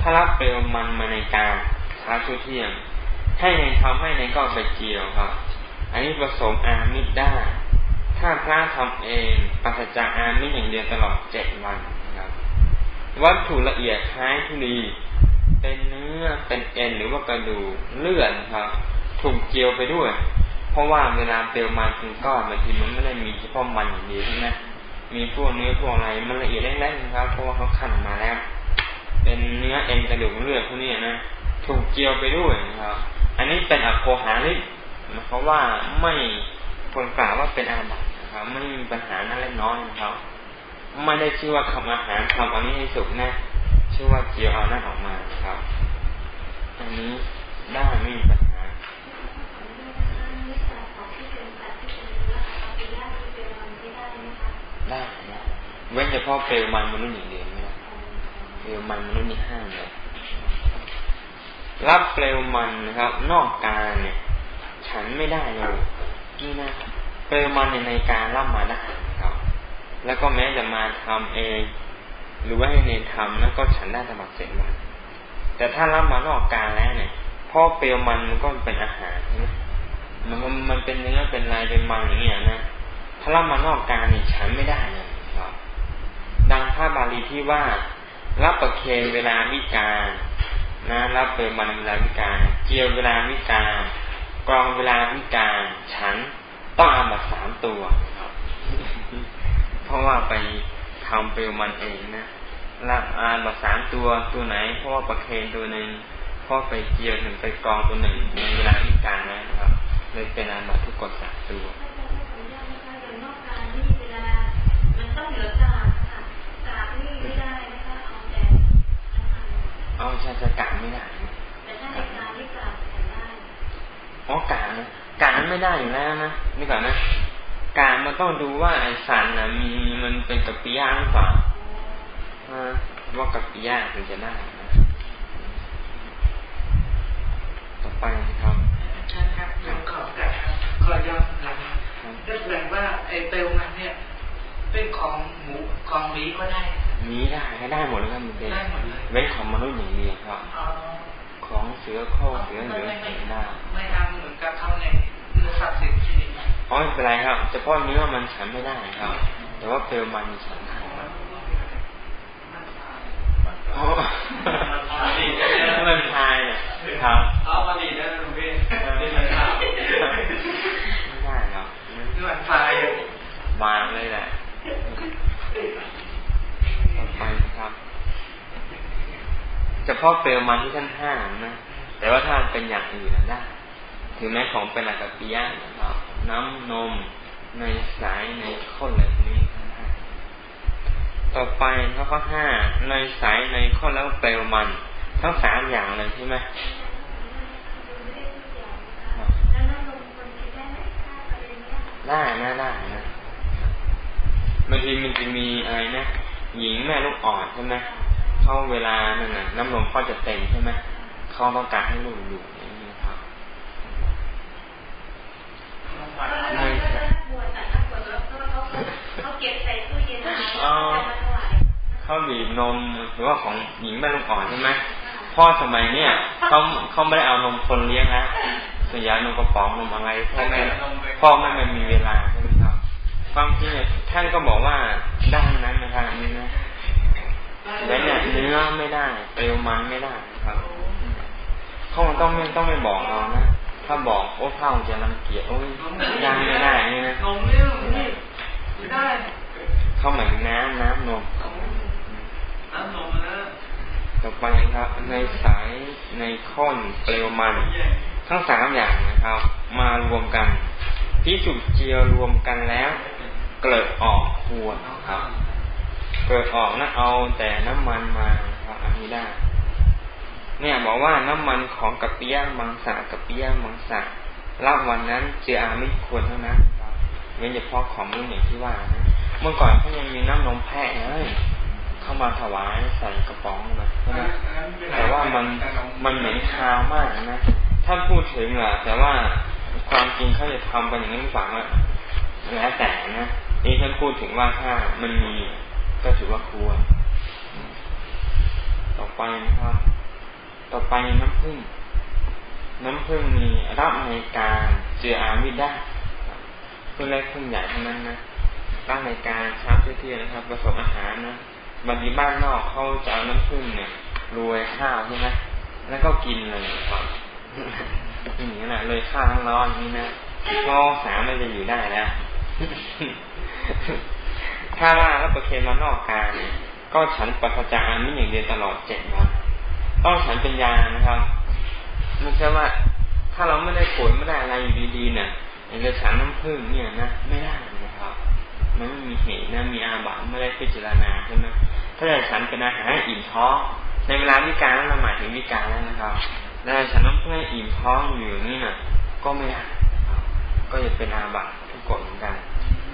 ถ้ารับเปลมันมาในการช้าชุเที่ยง ให้ในทำให้ในก็ไปเกี่ยวครับ อันนี้ผสมอามิดได้ ถ้าพระทำเองปัสจากอามิดอย่างเดียวตลอดเจ็ดวันนะครับ วัตถุละเอียดคล้ายทุลี เป็นเนื้อเป็นเอ็นหรือว่ากระดูกเลือดครับ ถูกเจียวไปด้วย เพราะว่าเวลาเปลวมันเป็นก้อนบางทีมันไม่ได้มีเฉพาะมันอย่างเดียวใช่ไหมมีพวกเนื้อพวกอะไรมันละเอียดเล็กๆครับเพราะว่าเขาขันมาแล้ว เป็นเนื้อเอ็นกระดูกเลือดพวกนี้นะถูกเจียวไปด้วยนะครับ อันนี้เป็นอโคหาริเพราะว่าไม่คนกล่าวว่าเป็นอาบัตินะครับไม่มีปัญหานั่นเล็กน้อยนะครับ ไม่ได้ชื่อว่าทำอาหารทำอันนี้ให้สุกนะ ชื่อว่าเจียวเอานั่นออกมาครับ อันนี้ได้ไม่มีปัญหาได้นะเว้นเฉพาะเปลวมันมนุษย์อย่างเดียวไม่ได้เปลวมันมนุษย์นี่ห้ามเลยรับเปลวมันนะครับ นอกการเนี่ย ฉันไม่ได้เลยนี่นะเปลวมันในการรับมาได้ครับ แล้วก็แม้จะมาทำเอง หรือว่าให้เนรทำแล้วก็ฉันได้ตลอดเจ็ดวันแต่ถ้ารับมานอกกาแล้วเนี่ยพ่อเปลวมันมันก็เป็นอาหารใช่ไหมมันมันเป็นเนื้อเป็นลายเป็นมันอย่างเงี้ยนะถ้ารับมานอกกาเนี่ยฉันไม่ได้เลยครับดังพระบาลีที่ว่า รับประเคนเวลาวิการนะรับเปลวมันเวลาวิการเจียวเวลาวิการกรองเวลาวิการฉันต้องอาบัตสามตัวเพราะว่าไป ทำเปลวมันเองนะละอามาสามตัวตัวไหนเพราะว่าประเคนตัวหนึ่งพ่อไปเกี่ยวหนึ่งไปกองตัวหนึ่งในเวลาวิการนะครับเลยเป็นอาบัตทุกกฎสามตัวเอาใช่จะกาไม่ได้แต่ถ้าในการที่กาได้อ๋อกานะกานั้นไม่ได้อยู่แล้วนะนี่ก่อนนะ การมันต้องดูว่าไอสันนะมีมันเป็นกัปปิยะหรือเปล่าว่ากัปปิยะถึงจะได้ต่อไปครับใช่ครับยังขอบกับขอยอมนะก็แสดงว่าไอเปลวมันเนี่ย เป็นของหมูของหมีก็ได้มีได้ได้หมดเลยครับมันเป็นเว้นของมนุษย์อย่างเดียวครับของเสือโคเสือเหลืองได้ไม่ทำเหมือนกับเขาในเนื้อสัตว์สิทธิ์ อ๋อไม่เป็นไรครับเฉพาะเนื้อมันฉันไม่ได้ครับ แต่ว่าเปลวมันฉันได้ครับมันพายเนี่ยครับเอามาดีนะลุงพี่ไม่ได้ครับนี่มันพายบางเลยแหละต่อไปครับเฉพาะเปลวมันที่ท่านห้ามนะ แต่ว่าถ้าเป็นอย่างอื่นได้ ถึงแม้ของเป็นอากาศปิยะนะครับ น้ำนม ในสายในข้นอะไรนี้ทั้งห้าต่อไปข้อข้อห้าในสายในข้นแล้วเปลวมัน ทั้งสามอย่างเลยใช่ไหมได้นะได้นะบางทีมันจะมีอะไรนะหญิงแม่ลูกอ่อนใช่ไหมเขาเวลานั่นน่ะน้ำนมเขาจะเต็มใช่ไหมเขาต้องการให้ลูกอยู่ เขาบีบนมหรือว่าของหญิงแม่ลูกอ่อนใช่ไหมพ่อสมัยเนี้ยเขาเขาไม่ได้เอานมคนเลี้ยงนะส่วนใหญ่นมกระป๋องนมอะไรพ่อแม่พ่อแม่ไม่มีเวลาใช่ไหมครับความจริงท่านก็บอกว่าด้านนั้นนะครับนี่นะแต่เนี่ยเนื้อไม่ได้เปลวมันไม่ได้ครับเขาต้องไม่ต้องไม่บอกเรานะ ถ้าบอกโอ้เท่าจะรังเกียจโอ้ยยังไม่ได้นี่นะนมไม่ได้เข้าหมายถึงน้ำน้ำนมน้ำนมนะต่อไปครับ ในสายในข้นเปลวมัน ทั้งสามอย่างนะครับ มารวมกันพิจุเจียวรวมกันแล้ว เกิดออกควรครับ เกิดออกนะเอาแต่น้ำมันมาครับอันนี้ได้ เนี่ยบอกว่าน้ำมันของกัปปิยะมังสะกัปปิยะมังสะรับวันนั้นเจืออาไม่ควรเท่านั้นครับเว้นเฉพาะของมุ่งอย่างที่ว่านะเมื่อก่อนเขายังมีน้ำนมแพะเลยเข้ามาถวายใส่กระป๋องแบบใช่ไหมเมันมันเหม็นคาวมากนะท่านพูดถึงอะแต่ว่าความจริงเขาจะทำกันอย่างนี้ฝังว่าแล้วแต่นะนี่ท่านพูดถึงว่าถ้ามันมีก็ถือว่าควรต่อไปนะครับ ต่อไปน้ำผึ้งน้ำผึ้งมีรับในการเจืออาวิได้พึ่งเล็กพึ่งใหญ่เท่านั้นนะรับในการช้าเที่ยงนะครับผสมอาหารนะบางทีบ้านนอกเขาจะเอาน้ำผึ้งเนี่ยรวยข้าวใช่ไหมแล้วก็กินเลยครับอย่างนี้แหละเลยข้าวทั้งร้อนนี่นะพอสามไมันจะอยู่ได้แล้วถ้าว่าแล้วประเคนมานอกกายก็ฉันปัสจาไม่อย่างเดียวตลอดเจ็ดวัน ต้องฉันเป็นยานะครับไม่ใช่ว่า ถ้าเราไม่ได้ป่วยไม่ได้อะไรอยู่ดีๆเนี่ยอยางจะฉันน้ำผึ้งเนี่ยนะไม่ได้นะครับมันไม่มีเหตุนะมีอาบัติไม่ได้พิจารณาใช่ไหมถ้าจะฉันเป็นอาหารอิ่มท้องในเวลาวิการเราหมายถึงวิการแล้วนะครับแต่ฉันน้ำผึ้งอิ่มท้องอยู่อย่างนี้น่ะก็ไม่ได้ก็จะเป็นอาบัติทุกกฎเหมือนกัน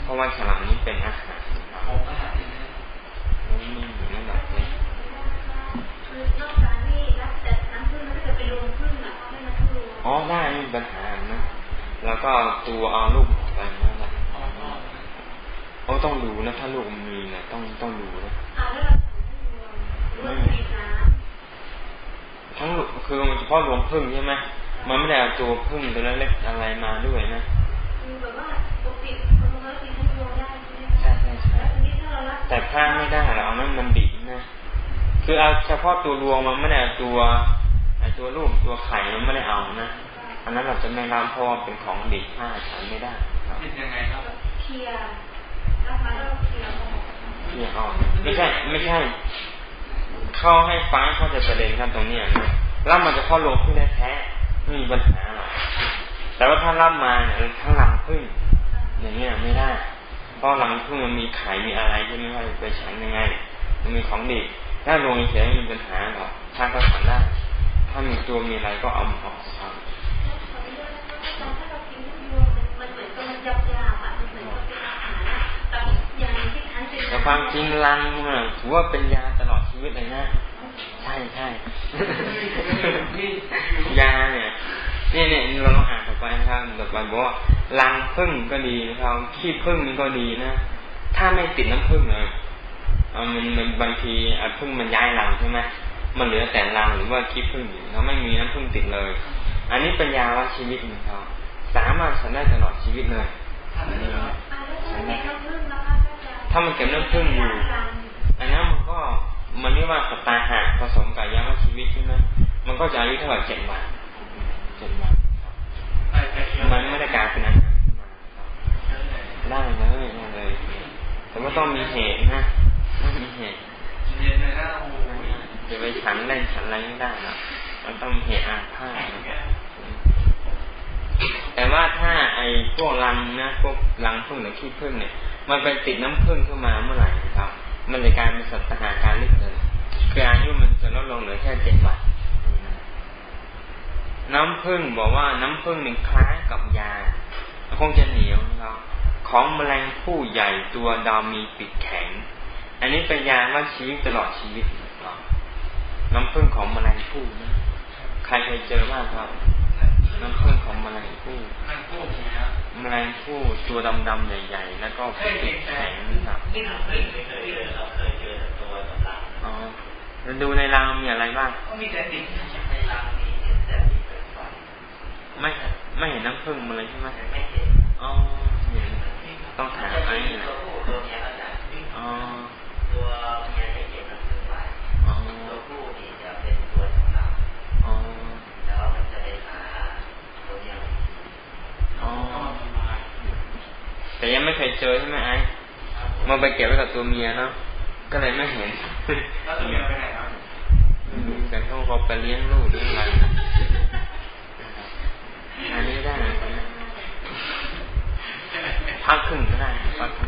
เพราะว่าฉลามนี้เป็นอาหารครับ อ๋อได้ไม่มีปัญหานะ แล้วก็ตัวเอาลูกออกไปนั่นแหละโอ้ต้องดูนะ ถ้าลูกมีเนี่ยต้องต้องดูนะไม่ทั้งคือมันเฉพาะรวมพึ่งใช่ไหมมันไม่ได้เอาตัวพึ่งตัวเล็กๆอะไรมาด้วยนะคือแบบว่าปกติคนเรากินให้รวมได้ใช่ใช่ใช่แต่ผ้าไม่ได้เราเอานั้นมันดิบนะคือเอาเฉพาะตัวรวงมันไม่ได้ตัวไอ ตัวลูกตัวไข่มันไม่ได้เอานะ อันนั้นเราจะไม่รับเพราะเป็นของดิบผ้าฉันไม่ได้เป็นยังไงครับเคลียร์แล้วมาแล้วเคลียร์ออกเคลียร์ออกไม่ใช่ไม่ใช่ เข้าให้ฟังเข้าจะประเด็นครับตรงนี้นะแล้วมันจะเข้าลงพึ่งแท้ไม่มีปัญหาหรอกแต่ว่าถ้ารับมาเนี่ยทั้งหลังพึ่งอย่างเงี้ยไม่ได้เพราะหลังพึ่งมันมีไข่มีอะไรใช่ไหมว่าไปฉันยังไง มันมีของดิบถ้าลงเฉยมีปัญหาหรอกถ้าก็ฉันได้ ถ้ามีตัวมีอะไรก็เอาออกครับแต่ความจริงลังถือว่าเป็นยาตลอดชีวิตเลยนะใช่ใช่ยาเนี่ยเนี่ยเนี่ยเราลองอ่านต่อไปนะครับต่อไปบอกว่ารังพึ่งก็ดีนะครับขี้พึ่งนี่ก็ดีนะถ้าไม่ติดน้ำพึ่งนะมันมันบางทีพึ่งมันย้ายรังใช่ไหม มันเหลือแต่รังหรือว่าขี้พึ่งอยู่เขาไม่มีน้ำพึ่งติดเลย อันนี้เป็นยาว่าชีวิตนะครับสามารถฉันได้ตลอดชีวิตเลยถ้ามันเก็บน้ำพึ่งอยู่อันนั้นมันก็มันเรียกว่าสตาหะผสมกับยาว่าชีวิตใช่ไหมมันก็จะอายุเท่าไหร่เจ็ดวันเจ็ดวันมันไม่ได้กลายเป็นอาหารได้เลยได้เลย แต่ว่าต้องมีเหตุนะต้องมีเหตุ จะไปฉันเล่นฉันอะไรไม่ได้นะมันต้องเหตุอาฆาตแต่ว่าถ้าไอ้พวกรังนะพวกรังพึ่งหรือขี้พึ่งเนี่ย มันไปติดน้ำพึ่งขึ้นมาเมื่อไหร่นะครับ มันจะกลายเป็นสัตหาการลึกเลยคืออายุมันจะลดลงเหลือแค่เจ็ดวันน้ำผึ้งบอกว่าน้ำผึ้งหนี่งคล้ายกับยาคงจะเหนียวนะครับของแมลงผู้ใหญ่ตัวดาวมีปิดแข็ง อันนี้เป็นยาว่าชีวิตตลอดชีวิต นะครับน้ำผึ้งของแมลงผู้นะใครเคยเจอบ้างครับ น้ำผึ้งของแมลงผู้แมลงผู้ตัวดำๆใหญ่ๆ แล้วก็ปิดแข็งนะครับนี่เคยเจอเราเคยเจอตัวต่างๆอ๋อดูในรังมีอะไรบ้างมีแต่ดิบในรังมีแต่ดิบไม่ไม่เห็นน้ำผึ้งมาเลยใช่ไหมไม่เห็นอ๋อเห็นต้องถามไอ้ตัวผู้ตัวเมียก็จะอ๋อตัวเมีย แต่ยังไม่เคยเจอใช่ไหมไอ้มาไปเก็บไว้กับตัวเมียเนาะก็เลยไม่เห็นแล้วตัวเมียไปไหนครับแต่เขาเขาไปเลี้ยงลูกเลี้ยงอะไรอันนี้ได้พักครึ่งก็ได้พักครึ่ง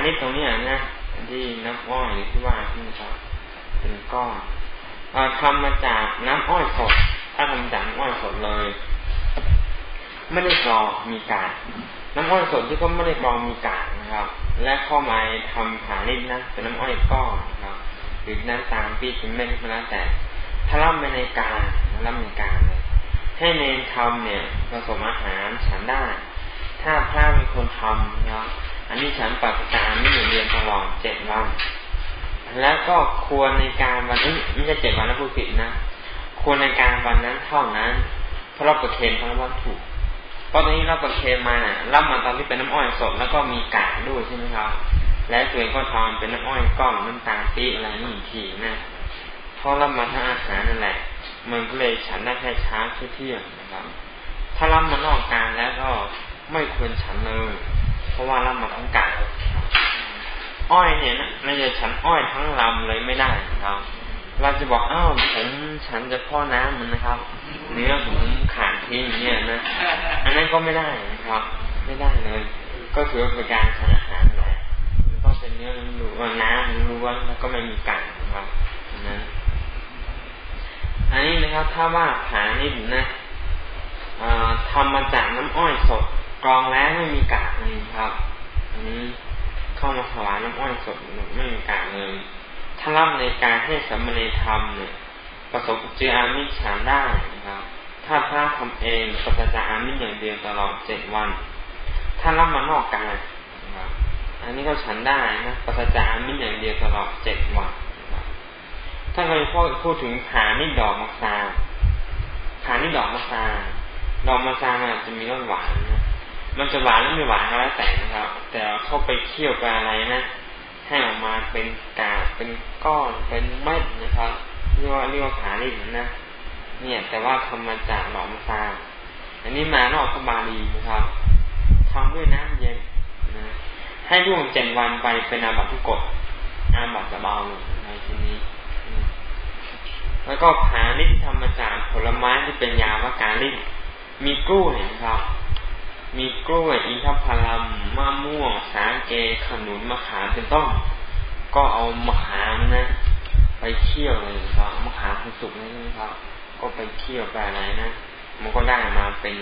ยวแล้วทำมาจากอย่างอื่นก็ได้ครับฐานนี้ตรงนี้นะที่น้ำอ้อยหรือที่ว่าที่นะครับเป็นก้อนทำมาจากน้ำอ้อยสด ถ้าทำจากน้ำอ้อยสดเลย ไม่ได้กรองมีกากน้ำอ้อยสดที่ก็ไม่ได้กรองมีกากนะครับ และข้อหมายทำผานิดนะเป็นน้ำอ้อยก้อนนะครับหรือน้ำตาลปีเป็นเม็ดก็แล้วแต่ถ้าล่ำไปในกาล่ำในกาเลยให้เนนทำเนี่ยผสมอาหารฉันได้ ถ้าพระเป็นคนทำนะครับ อันนี้ฉันปัจจานไม่อยู่เรียนตลอดเจ็ดวัน แล้วก็ควรในการวันนี้ไม่ใช่เจ็ดวันแล้วผู้ผิดนะควรในการวันนั้นเท่านั้น เพราะเราประเคนทั้งวันถูกเพราะตอนนี้เราประเคนมาเนี่ยรับมาตอนที่เป็นน้ำอ้อยสดแล้วก็มีกากด้วยใช่ไหมครับ และตัวเองก็ทำเป็นน้ำอ้อยก้อนน้ำตาลปีอะไรนี่ทีนะเพราะรับมาทั้งอาหารนั่นแหละ มันก็เลยฉันได้แค่ช้าแค่เที่ยงนะครับ ถ้ารับมานอกการแล้วก็ไม่ควรฉันเลย ราะว่ารับมาทั้งกากอ้อยเนี่ยนะไม่ใช่ฉันอ้อยทั้งลำเลยไม่ได้ครับ เราจะบอกอ้าวผมฉันจะพ่อน้ำมันนะครับ เนื้อผมขาดทิ้งเนี่ยนะอันนั้นก็ไม่ได้นะครับ ไม่ได้เลย ก็ถือเป็นการฉันอาหารแหละมันต้องเป็นเนื้อล้วนน้ำล้วนแล้วก็ไม่มีกากนะครับนะอันนี้นะครับ ถ้าว่าผานี่นะทำมาจากน้ำอ้อยสด กรองแล้วไม่มีกากเลยครับอันนี้เข้ามาถวายน้ำอ้อยสดไม่มีกากเลยถ้ารับในการให้สมณีธรรมเนี่ยประสบเจอามิฉานได้นะครับ ถ้าพระทำเองปฏิจจามิอย่างเดียวตลอดเจ็ดวัน ถ้ารับมานอกกายนะครับอันนี้ก็ฉันได้นะปฏิจจามิอย่างเดียวตลอดเจ็ดวันถ้าเราพูดพูดถึงผานี่ดอกมะซาผานี่ดอกมะซาดอกมะซาเนี่ยจะมีรสหวานนะ มันจะหวานหรือไม่หวานก็แล้วแต่นะครับ แต่เข้าไปเคี่ยวไปอะไรนะให้ออกมาเป็นกาเป็นก้อนเป็นเม็ดนะครับเรียกว่าเรียกว่าผาลิ่นนะเนี่ย แต่ว่าทำมาจากหลอมซาอันนี้มานอกพระบาลีนะครับทำด้วยน้ำเย็นนะให้ร่วงเจ็ดวันไปเป็นอาบัติกฎอาบัติจะเบาลงในที่นี้ แล้วก็ผาลิ่นทำมาจากผลไม้ที่เป็นยาวกาลิ่นมีกู้เห็นครับ มีกล้วยอินทผลัมมะม่วง สาเกขนุนมะขามเป็นต้น ก็เอามะขามนะ ไปเคี่ยวเลยครับมะขามสุกนะครับ ก็ไปเคี่ยวไปอะไรนะ มันก็ได้มาเป็น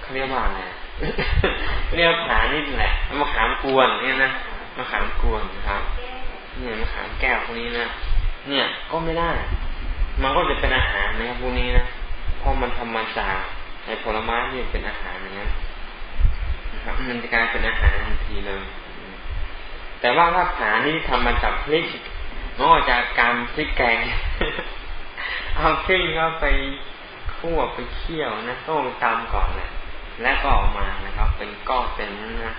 เขาเรียกว่าอะไรเรียกผานี่แหละมะขามกวนเนี่ยนะมะขามกวนนะครับ เนี่ยมะขามแก้วพวกนี้นะเนี่ยก็ไม่ได้ มันก็จะเป็นอาหารนะครับพวกนี้นะเพราะมันทำมาจากในผลไม้นี่เป็นอาหารอย่างนั้ ครับมันจะกลายเป็นอาหารทันทีเลยแต่ว่าถ้าผานี่ทำมาจากพริกนอกจากการพริกแกง เอาพริกก็ไปคั่วไปเคี่ยวนะต้องตำก่อนนะแล้วก็ออกมานะครับ เป็นก้อนเป็นนะ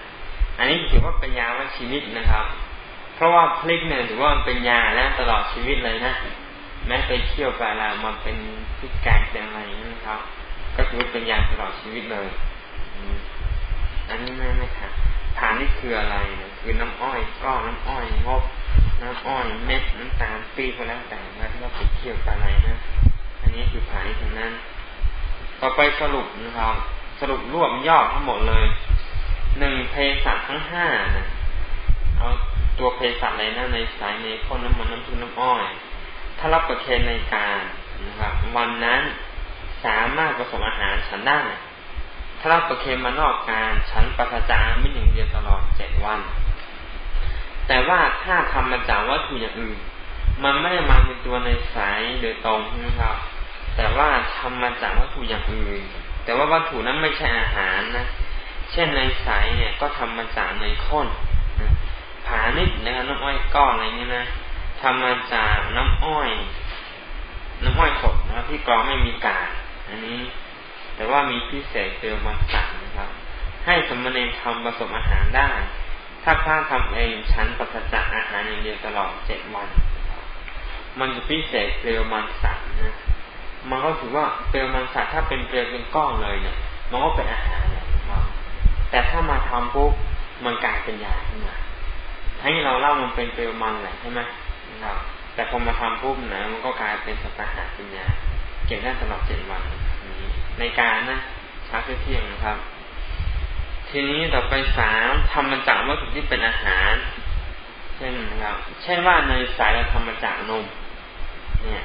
อันนี้ถือว่าเป็นยาว่าชีวิตนะครับ เพราะว่าพริกเนี่ยถือว่ามันเป็นยาแล้วตลอดชีวิตเลยนะแม้ไปเคี่ยวไปแล้วมันเป็นพริกแกงเป็นอะไรนะครับ ก็ถือเป็นยาตลอดชีวิตเลย อันนี้ไม่ไม่ค่ะฐานนี่คืออะไรเนี่ยคือน้ำอ้อยก้อนน้ำอ้อยงบ น้ำอ้อยเม็ดน้ำตาลปีก็แล้วแต่ว่าที่เราไปเคี่ยวอะไรนะอันนี้คือฐานทั้งนั้น ต่อไปสรุปนะครับ สรุปรวบยอดทั้งหมดเลยหนึ่งเพสัตทั้งห้านะเอาตัวเพสัตอะไรนะในสายในพ่นน้ำมันน้ำทุนน้ำอ้อยถ้ารับประเคนในการนะครับวันนั้นสามารถผสมอาหารฉันได้ ถ้าเราประเคนมานอกการฉันปัสจาไม่หนึ่งเดียวตลอดเจ็ดวัน แต่ว่าถ้าทำมาจากวัตถุอย่างอื่น มันไม่ได้มาเป็นตัวในสายโดยตรงนะครับ แต่ว่าทำมาจากวัตถุอย่างอื่น แต่ว่าวัตถุนั้นไม่ใช่อาหารนะ เช่นในสายเนี่ยก็ทำมาจากในข้นผานิดนะครับน้ำอ้อยก้อนอะไรเงี้ยนะทำมาจากน้ำอ้อย น้ำอ้อยสดนะครับที่กรองไม่มีกากอันนี้ แต่ว่ามีพิเศษเติมมาสั่งนะครับ ให้สมณเณรทำผสมอาหารได้ ถ้าพระทำเองชั้นปัสจักอาหารอย่างเดียวตลอดเจ็ดวัน มันจะพิเศษเปลวมันสัตว์นะมันก็ถือว่าเปลวมันสัตว์ถ้าเป็นเปลวเป็นก้อนเลยเนี่ยมันก็เป็นอาหารนะครับ แต่ถ้ามาทำปุ๊บมันกลายเป็นยาขึ้นมาให้เราเล่ามันเป็นเปลวมันแหละใช่ไหมนะครับ แต่พอมาทำปุ๊บนะมันก็กลายเป็นสัตว์อาหารเป็นยาเก็บได้ตลอดเจ็ดวัน ในการนะชักเที่ยงนะครับ ทีนี้ต่อไปสามทำมันจากวัตถุที่เป็นอาหาร เช่นนะครับ เช่นว่าในสายเราทำมาจากนม เนี่ย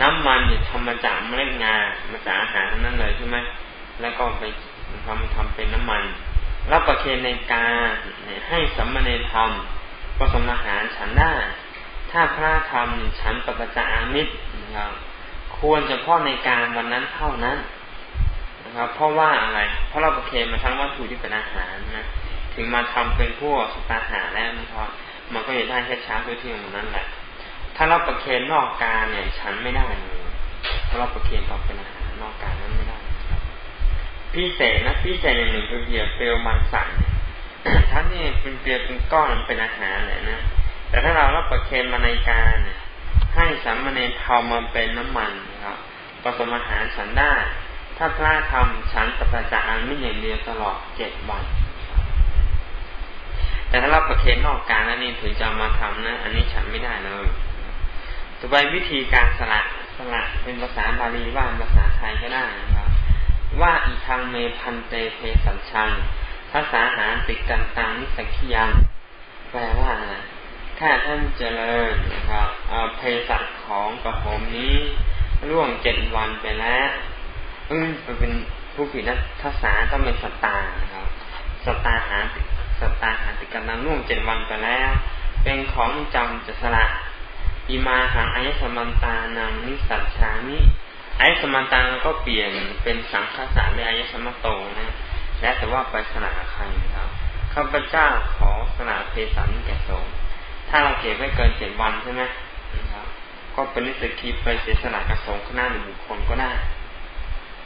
น้ำมันเนี่ยทำมาจากเมล็ดงามาจากอาหารนั่นเลยใช่ไหมแล้วก็ไปทำทำเป็นน้ำมันรับประเคนในการให้สัมมาเนธรรมผสมอาหารฉันได้ถ้าพระธรรมฉันปปจามิตรนะครับควรเฉพาะในการวันนั้นเท่านั้น นะครับเพราะว่าอะไร เพราะเราประเคนมาทั้งวัตถุที่เป็นอาหารนะถึงมาทำเป็นพวกสุตาหาแล้วนะครับมันก็จะได้แค่ช้าด้วยที่มันนั้นแหละ ถ้าเราประเคนนอกการเนี่ยฉันไม่ได้เลยถ้าเราประเคนต่อเป็นอาหารนอกการนั้นไม่ได้พิเศษนะพิเศษอย่างหนึ่งคือเกียวเปลวมันสั่นท่านนี่เป็นเปลียวเป็นก้อนเป็นอาหารแหละนะแต่ถ้าเรารับประเคนมาในการให้สามเณรเผามาเป็นน้ำมันนะครับผสมอาหารฉันได้ ถ้าพระทำฉันปฏิจจาไม่อย่างเดียวตลอดเจ็ดวัน แต่ถ้าเรับประเคนนอกการนั้นนี่ถึงจะมาทำนะ อันนี้ฉันไม่ได้เลยต่อไปวิธีการสละสละเป็นภาษาบาลีว่าภาษาไทยก็ได้นะครับ ว่าอีทางเมพันเตเพสัญชังภาษาหาติดกันตังนิสักยัง แปลว่าถ้าท่านเจริญนะครับเพสัชของกระผมนี้ร่วงเจ็ดวันไปแล้ว อืมมันเป็นผู้ผิดนะภาษาต้องเป็นสตานะครับสตาหาสตาหาติกันตังร่วงเจ็ดวันไปแล้ว เป็นของจำจะสละอิมาหังอายสมันตานังนิสัชชานิไอสมันตังก็เปลี่ยนเป็นสังฆสารในอายสมโตนะ และแต่ว่าไปสละใครครับข้าพเจ้าขอสละเพสันแก่สงถ้าเราเก็บไว้เกินเจ็ดวันใช่ไหมนะครับ ก็เป็นนิสกีไปเสียสละกระสงข้างหน้าหนึ่งบุคคลก็ได้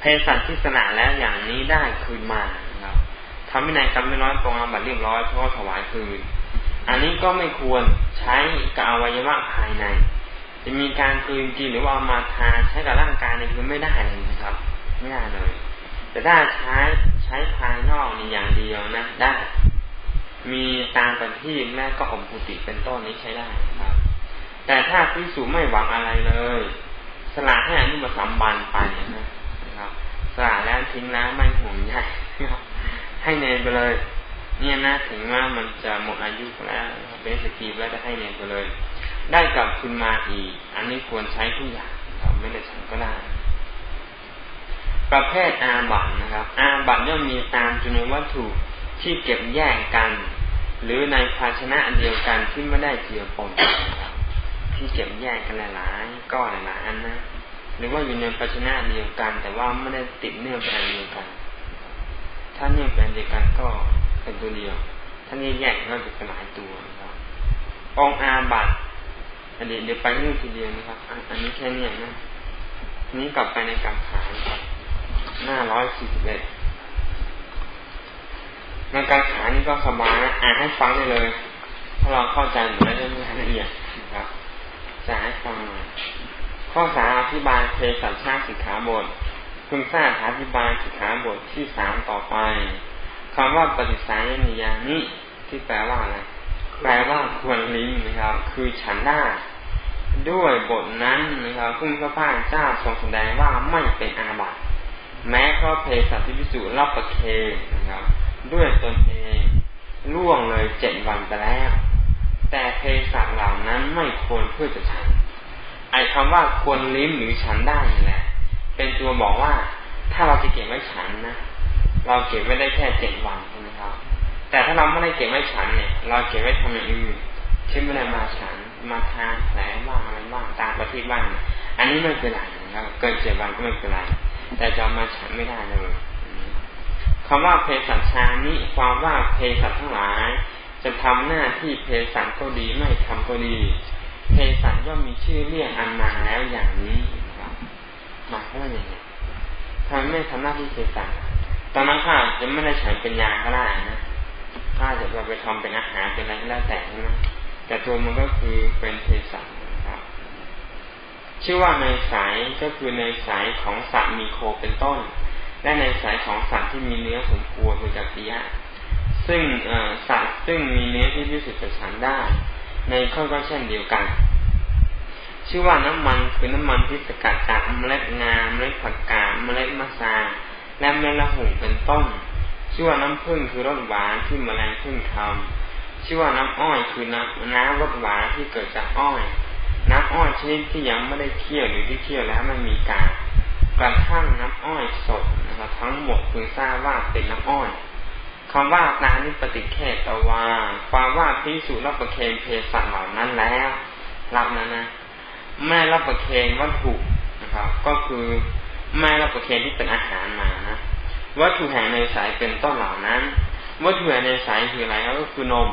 เพสันที่สละแล้วอย่างนี้ได้คืนมาครับทำให้นายกรรมไม่น้อยปรงอาบัตเรียบร้อยเพราะถวายคืน อันนี้ก็ไม่ควรใช้กับอวัยวะภายใน จะมีการกลืนกินหรือว่าเอามาทานใช้กับร่างกายเนี่ยคือไม่ได้เลยนะครับ ไม่ได้เลย แต่ถ้าใช้ใช้ภายนอกนี่อย่างเดียวนะได้ มีตามปฏิแม่ก็อมปุติเป็นต้นนี้ใช้ได้ครับ แต่ถ้าพิสูจไม่หวังอะไรเลย สละให้อนุมาสัมบันไปนะ ครับสละแล้วทิ้งแล้วไม่ห่วงใยให้เนรไปเลย เนี่ยนะถึงว่ามันจะหมดอายุแล้วเบสกีแล้วจะให้เนรไปเลย ได้กลับคุณมาอีก อันนี้ควรใช้ทุกอย่างครับไม่ได้ฉันก็ได้ ประเภทอาบัตนะครับ อาบัตย่อมมีตามจำนวนวัตถุที่เก็บแยกกัน หรือในภาชนะเดียวกันที่ไม่ได้เกี่ยวปนนที่เก็บแยกกันหลายๆก็หลายๆอันนะ รือว่าอยู่ในภาชนะเดียวกัน แต่ว่าไม่ได้ติดเนื่องเป็นเดียวกัน ถ้าเนื่องเป็นเดียวกันก็เป็นตัวเดียว ถ้านี่แยกก็จะเป็นหลายตัวนะครับองอาบัตเดี๋ยวเดี๋ยวไปเรื่องทีเดียวนะครับ อันนี้แค่นี้นะนี้กลับไปในการขายครับ หน้าร้อยสี่สิบเอ็ดในการขายนี่ก็สบายนะอ่านให้ฟังได้เลย ถ้าเราเข้าใจหมดแล้วเรื่องรายละเอียดนะครับจะให้ฟังหน่อย ข้อสาอธิบายเทสัญชาติสิกขาบทคุณทราบอธิบายสิกขาบทที่สามต่อไปคำว่าปฏิสัยนิยานี้ที่แปลว่าอะไรแปลว่าควรลิ้นนะครับ คือฉันได้ด้วยบทนั้นนะครับพุ่งพระพาเจ้าทรงแสดงว่าไม่เป็นอาบัติแม้ข้อเพสัตที่พิสูรับประเคนนะครับ ด้วยตนเองล่วงเลยเจ็ดวันไปแล้ว แต่เพสัตเหล่านั้นไม่ควรเพื่อจะฉัน ไอ้คาว่าควรลิ้มหรือฉันได้นี่แหละ เป็นตัวบอกว่าถ้าเราจะเก็บไว้ฉันนะเราเก็บไว้ได้แค่เจ็ดวันใช่ไหมครับ แต่ถ้าเราไม่ได้เก็บไว้ฉันเนี่ย เราเก็บไว้ทำอย่างอื่นเช่นไม่ได้มาฉันมาทานแผลบ้างอะไรบ้างตาประทีบ้างอันนี้ไม่เป็นไรนะครับเกินเจ็ดวันก็ไม่เป็นไรแต่จะมาฉันไม่ได้เลยคำว่าเพศัชานี้ความว่าเพศัทั้งหลาย จะทำหน้าที่เพศัชก็ดีไม่ทำก็ดี เพศัชย่อมมีชื่อเรียกอันมาแล้วอย่างนี้ครับมาเท่าอย่างนี้ทำไม่ทำหน้าที่เพศัชตอนนั้นข้าจะไม่ได้ฉันเป็นยาก็ได้นะข้าจะไปทำเป็นอาหารเป็นอะไรก็แล้วแต่ใช่ไหมแต่ตัวมันก็คือเป็นเทสัตนะครับ ชื่อว่าในสายก็คือในสายของสัตว์มีโคเป็นต้น และในสายของสัตว์ที่มีเนื้อสมควรคือกัปปิยะซึ่งสัตว์ซึ่งมีเนื้อที่พิสุทธิ์ฉันได้ ในข้อก็เช่นเดียวกัน ชื่อว่าน้ำมันคือน้ำมันที่สกัดจากเมล็ดงาเมล็ดผักกาดเมล็ดมะซาและเมล็ดละหุ่งเป็นต้น ชื่อว่าน้ำผึ้งคือรสหวานที่แมลงผึ้งทำชื่อว่าน้ำอ้อยคือน้ำน้ำรสหวานที่เกิดจากอ้อย น้ำอ้อยชนิดที่ยังไม่ได้เคี่ยวหรือที่เคี่ยวแล้วมันมีกากระทั่งน้ำอ้อยสดนะครับทั้งหมดคือทราบว่าเป็นน้ำอ้อย คำว่าตานิปฏิเขตวาความว่าพิสูจรับประเคนเพศเหล่านั้นแล้วรับนั้นนะไม่รับประเคนวัตถุนะครับ ก็คือไม่รับประเคนที่เป็นอาหารมานะวัตถุแห่งในสายเป็นต้นเหล่านั้น วัตถุแห่งในสายคืออะไรก็คือนม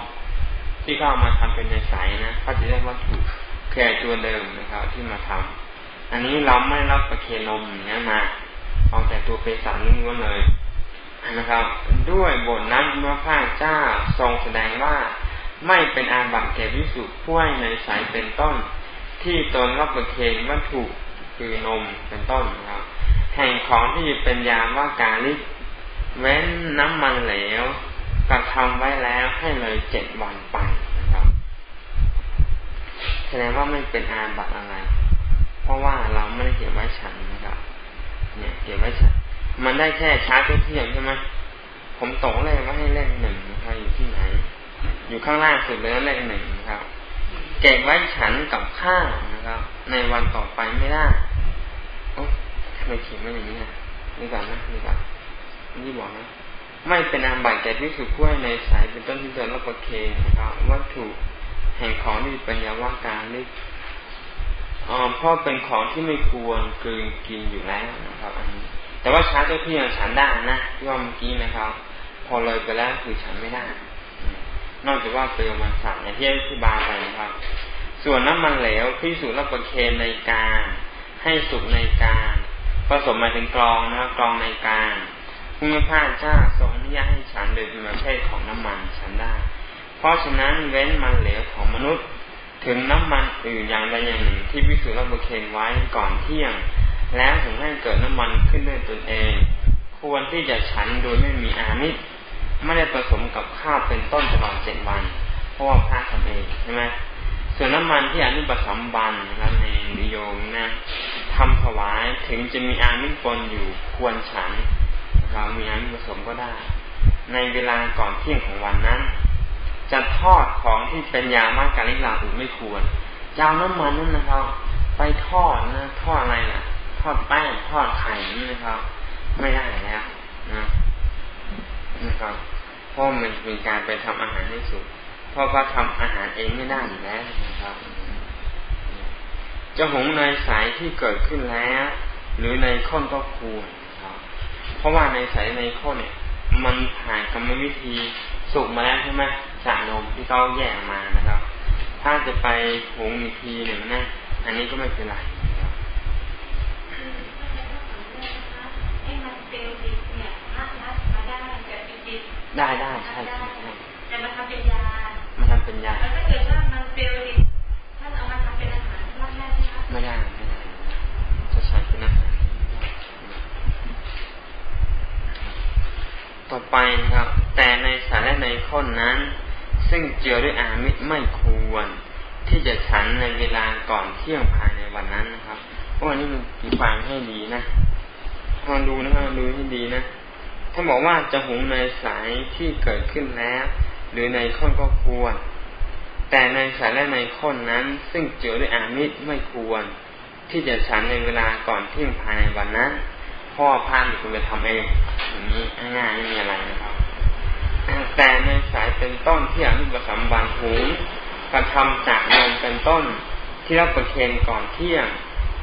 ที่เข้ามาทำเป็นในสายนะเขาจะเรียกวัตถุแค่ตัวเดิมนะครับ ที่มาทำอันนี้เราไม่รับประเคนนมอย่างนี้มาเอาแต่ตัวเปสารล้วนเลย นะครับ ด้วยบทนั้นเมื่อพระเจ้าทรงแสดงว่าไม่เป็นอาบัติแก่วิสุทผู้ให้ในสายเป็นต้น ที่ตนรับประเคนวัตถุคือนมเป็นต้นนะครับ แห่งของที่เป็นยาว่าการลิเว้นน้ำมันเหลวกระทำไว้แล้วให้เลยเจ็ดวันไปนะครับแสดงว่าไม่เป็นอาบัติอะไร เพราะว่าเราไม่ได้เก็บไว้ฉันนะครับ เนี่ยเก็บไว้ฉัน มันได้แค่ช้าเที่ยงใช่ไหมผมตกเลขว่าให้เลขหนึ่งนะครับอยู่ที่ไหน อยู่ข้างล่างสุดเลยเลขหนึ่งนะครับเก็บไว้ฉันกับข้าวนะครับ ในวันต่อไปไม่ได้โอ้ทำไมเขียนไม่อย่างนี้นะนี่ก่อนนะนี่ก่อนนี่บอกนะไม่เป็นอาบัติแก่ที่สุกล้วยในสายเป็นต้นที่เดินรับประเคนนะครับวัตถุแห่งของที่ปัญญาว่าการลึกอ๋อเพราะเป็นของที่ไม่ควรกลืนกินอยู่แล้วนะครับ อันนี้ แต่ว่าช้าเจ้าที่ยังฉันได้นะที่ว่าเมื่อกี้นะครับ พอเลยไปแล้วคือฉันไม่ได้ นอกจากว่าเปลวมันสั่งอย่างที่อธิบายไปนะครับ ส่วนน้ำมันเหลวพิสูจน์รับประเคนในการ ให้สุกในการผสมมาถึงกรองนะกรองในการผู้มีพระเจ้าทรงอนุญาตให้ฉันโดยเป็นประเภทของน้ำมันฉันได้ เพราะฉะนั้นเว้นมันเหลวของมนุษย์ ถึงน้ำมันอื่นอย่างใดอย่างหนึ่งที่วิสุทธิระเคนไว้ก่อนเที่ยง แล้วถึงให้เกิดน้ำมันขึ้นด้วยตนเอง ควรที่จะฉันโดยไม่มีอามิตรไม่ได้ผสมกับข้าวเป็นต้นตลอดเจ็ดวัน เพราะว่าพระทำเองใช่ไหมส่วนน้ำมันที่อนุปสัมบันนะครับในนิยมนะทำถวายถึงจะมีอามิตรปนอยู่ควรฉัน เรามีน้ำผสมก็ได้ ในเวลาก่อนเที่ยงของวันนั้น จะทอดของที่เป็นยามากการิลาอื่นไม่ควรยาน้ำมันนั่นนะครับ ไปทอดนะทอดอะไรนะทอดแป้ง ทอดไข่นี่นะครับ ไม่ได้แล้วนะนะครับเพราะมันเป็นการไปทำอาหารให้สุกเพราะว่าทำอาหารเองไม่ได้อยู่แล้วนะครับ จะหงในสายที่เกิดขึ้นแล้ว หรือในข้นก็ควรเพราะว่าในสายในข้อเนี่ย มันผ่านกรรมวิธีสุกมาแล้วใช่ไหมจากนมที่เขาแยกมานะครับ ถ้าจะไปหุงอีกทีหนึ่งนะ อันนี้ก็ไม่เป็นไร ได้ได้ใช่ใช่ใช่แต่มาทำเป็นยามาทำเป็นยาแล้วถ้าเกิดว่ามันเปลวดิท่านเอามาทำเป็นอาหารได้ไหมคะไม่ได้ไม่ได้จะใช้เป็นอาหารต่อไปนะครับ แต่ในสารและในข้อนั้น ซึ่งเจือด้วยอามิตรไม่ควร ที่จะฉันในเวลาก่อนเที่ยงภายในวันนั้นนะครับเพราะวันนี้มันตีความให้ดีนะลองดูนะครับดูให้ดีนะ ถ้าบอกว่าจะหุงในสายที่เกิดขึ้นแล้ว หรือในข้นก็ควร แต่ในสายและในข้นนั้น ซึ่งเจือด้วยอามิตรไม่ควร ที่จะฉันในเวลาก่อนเที่ยงภายในวันนั้นพ่อพานคุณไปทำเองอย่างนี้ง่ายไม่มีอะไรนะครับ แต่ในสายเป็นต้นที่อนุปสัมบันหูกระทำจากนมเป็นต้นที่รับประเคนก่อนเที่ยง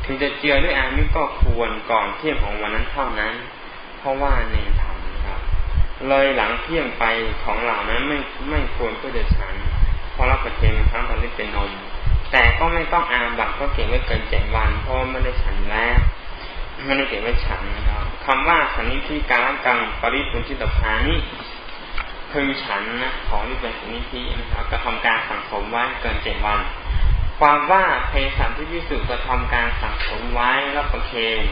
ถึงจะเจือด้วยอามิก็ควรก่อนเที่ยงของวันนั้นเท่านั้น เพราะว่าเนทำครับ เลยหลังเที่ยงไปของเหล่านั้นไม่ไม่ควรเพื่อจะฉันเพราะรับประเคนครั้งตอนที่เป็นนม แต่ก็ไม่ต้องอาบัตรก็เก็บไว้เกินเจ็ดวันเพราะไม่ได้ฉันแล้วไม่ได้เก็บไว้ฉันนะครับคำว่าสันนิธิการกังปริปุชิตภานี้คือฉันนะของที่เป็นสันนิธินะครับกระทำการสังสมไว้เกินเจ็ดวัน ความว่าเพสันที่พิสุกระทำการสังสมไว้รับประเคน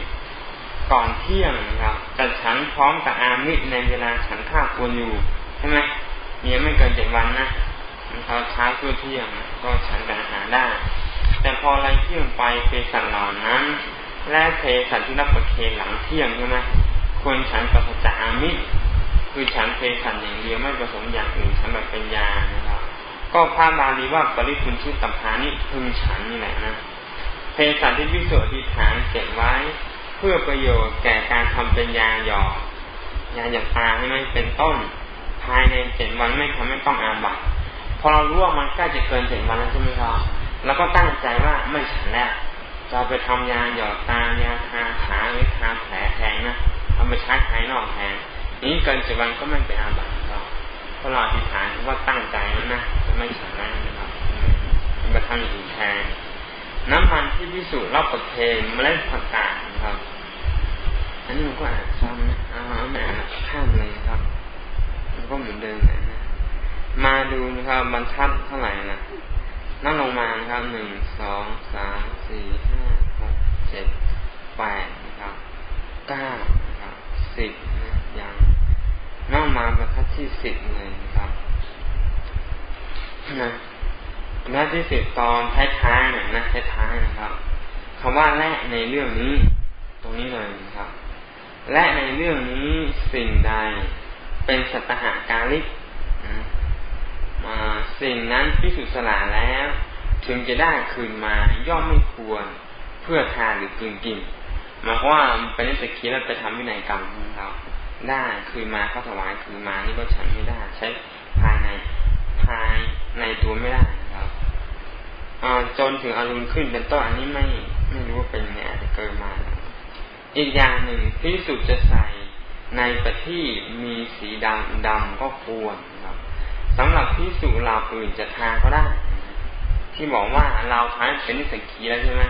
ก่อนเที่ยงนะครับแต่ฉันพร้อมกับอามิตรในเวลาฉันข้าวควรอยู่ใช่ไหมเนี่ยไม่เกินเจ็ดวันนะนะครับเช้าทั่วเที่ยงก็ฉันกันอาหารได้ แต่พอไรเที่ยงไปเพสันเหล่านั้น และเพสันที่รับประเคนหลังเที่ยงใช่ไหมควรฉันปัสจาอามิคือฉันเพสันอย่างเดียวไม่ผสมอย่างอื่นฉันแบบเป็นยานะครับ ก็พระบาลีว่าปริคุณชุตตพานิพึงฉันนี่แหละนะเพสัที่พิสุทธิฐานเก็บไว้ พื่อประโยชน์แก่การทำเป็นยาหยอกยาหยอกตาให้ไม่เป็นต้น ภายในเจ็ดวันไม่ทำให้ต้องอาบัตพอเรารู้ว่ามันใกล้จะเกินเจ็ดวันแล้วใช่ไหมครับแล้วก็ตั้งใจว่าไม่ฉันแล้วจะไปทำยาหยอดตายาทาขาหรือทาแผลแทงนะเอาไปใช้ภายนอกแทนนี้เกินเจ็ดวันก็ไม่เป็นอาบัตครับเพราะเราอธิษฐานว่าตั้งใจแล้วนะจะไม่ฉันแล้วนะครับมาทำอย่างอื่นแทนน้ำมันที่พิสูจน์รอบประเคนเมล็ดผักกาดนะครับ อันนี้มันก็อ่านซ้ำนะเอาไม่อ่านข้ามเลยครับ มันก็เหมือนเดิมนะมาดูนะครับบรรทัดเท่าไหร่นะนั่งลงมานะครับหนึ่งสองสามสี่ห้าหกเจ็ดแปดนะครับเก้านะครับสิบนะยังนั่งมาบรรทัดที่สิบเลยนะครับนะบรรทัดที่สิบตอนท้ายๆหน่อยนะท้ายๆนะครับคำว่าแรกในเรื่องนี้ ตรงนี้เลยนะครับ และในเรื่องนี้สิ่งใดเป็นสัตหาการิกสิ่งนั้นพิสุสละแล้ว ถึงจะได้คืนมาย่อมไม่ควรเพื่อทานหรือกินกินหมายความว่าเป็นนิสกีแล้วไปทำวินัยกรรมของเขาได้คืนมาเขาถวายคืนมานี่ก็ฉันไม่ได้ ใช้ภายในภายในตัวไม่ได้ครับจนถึงอารมณ์ขึ้นเป็นต้นอันนี้ไม่ไม่รู้ว่าเป็นไงอาจจะเกินมา อีกอย่างหนึ่งพิสุจะใส่ในประที่มีสีดำดำก็ควรครับสำหรับพิสูจเราอื่นจะทาก็ได้ ที่บอกว่าเราทานเป็นนิสกีแล้วใช่ไหม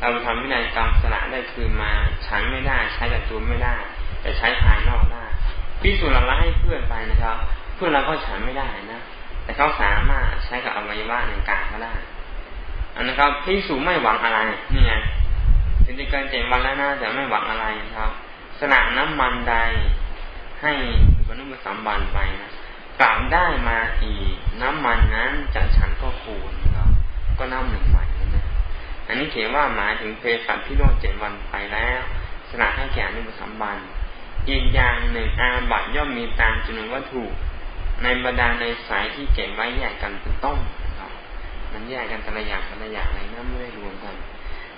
เราทำวินัยกรรมสละได้คือมาใช้ไม่ได้ ใช้แต่ตัวไม่ได้ แต่ใช้ภายนอกได้พิสูจเราละให้เพื่อนไปนะครับ เพื่อนเราก็ฉันไม่ได้นะแต่เขาสามารถใช้กับอวัยวะในการก็ได้ อันนะครับพิสูจไม่หวังอะไรนี่ไง ถึงจะเกินเจ็ดวันแล้วนะแต่ไม่หวังอะไรครับสละน้ำมันใดให้บรรลุสัมบันไปนะกลับได้มาอีกน้ำมันนั้นจากฉันก็คูณเราก็น้ำหนึ่งใหม่นะอันนี้เขียนว่าหมายถึงเพสัตที่ล่วงเจ็ดวันไปแล้วสละให้แก่นุสัมบันอีกอย่างหนึ่งอาบัตย่อมมีตามจำนวนวัตถุในบรรดาในสายที่เก็บไว้แยกกันเป็นต้นครับมันแยกกันแต่ละอย่างแต่ละอย่างในนั้นไม่ได้รวมกัน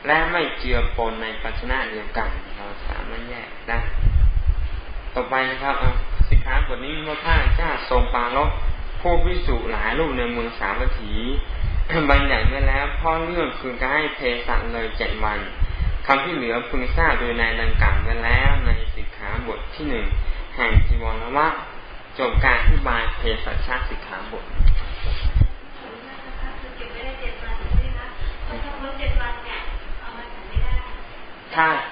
และไม่เจือปนในภาชนะเดียวกันเราสามารถแยกได้ ต่อไปนะครับสิกขาบทนี้ว่าพระเจ้าทรงปาลบผู้พิสุหลายรูปในเมืองสาวัตถีบัญญัติไว้แล้วพ่อเรื่องคือการให้เพสัตเลยเจ็ดวันคำที่เหลือพึงทราบโดยในดังกล่าวไว้แล้วในสิกขาบทที่หนึ่งแห่งจีวรวะจบการอธิบายเพสัชาสิกขาบทถ้าเ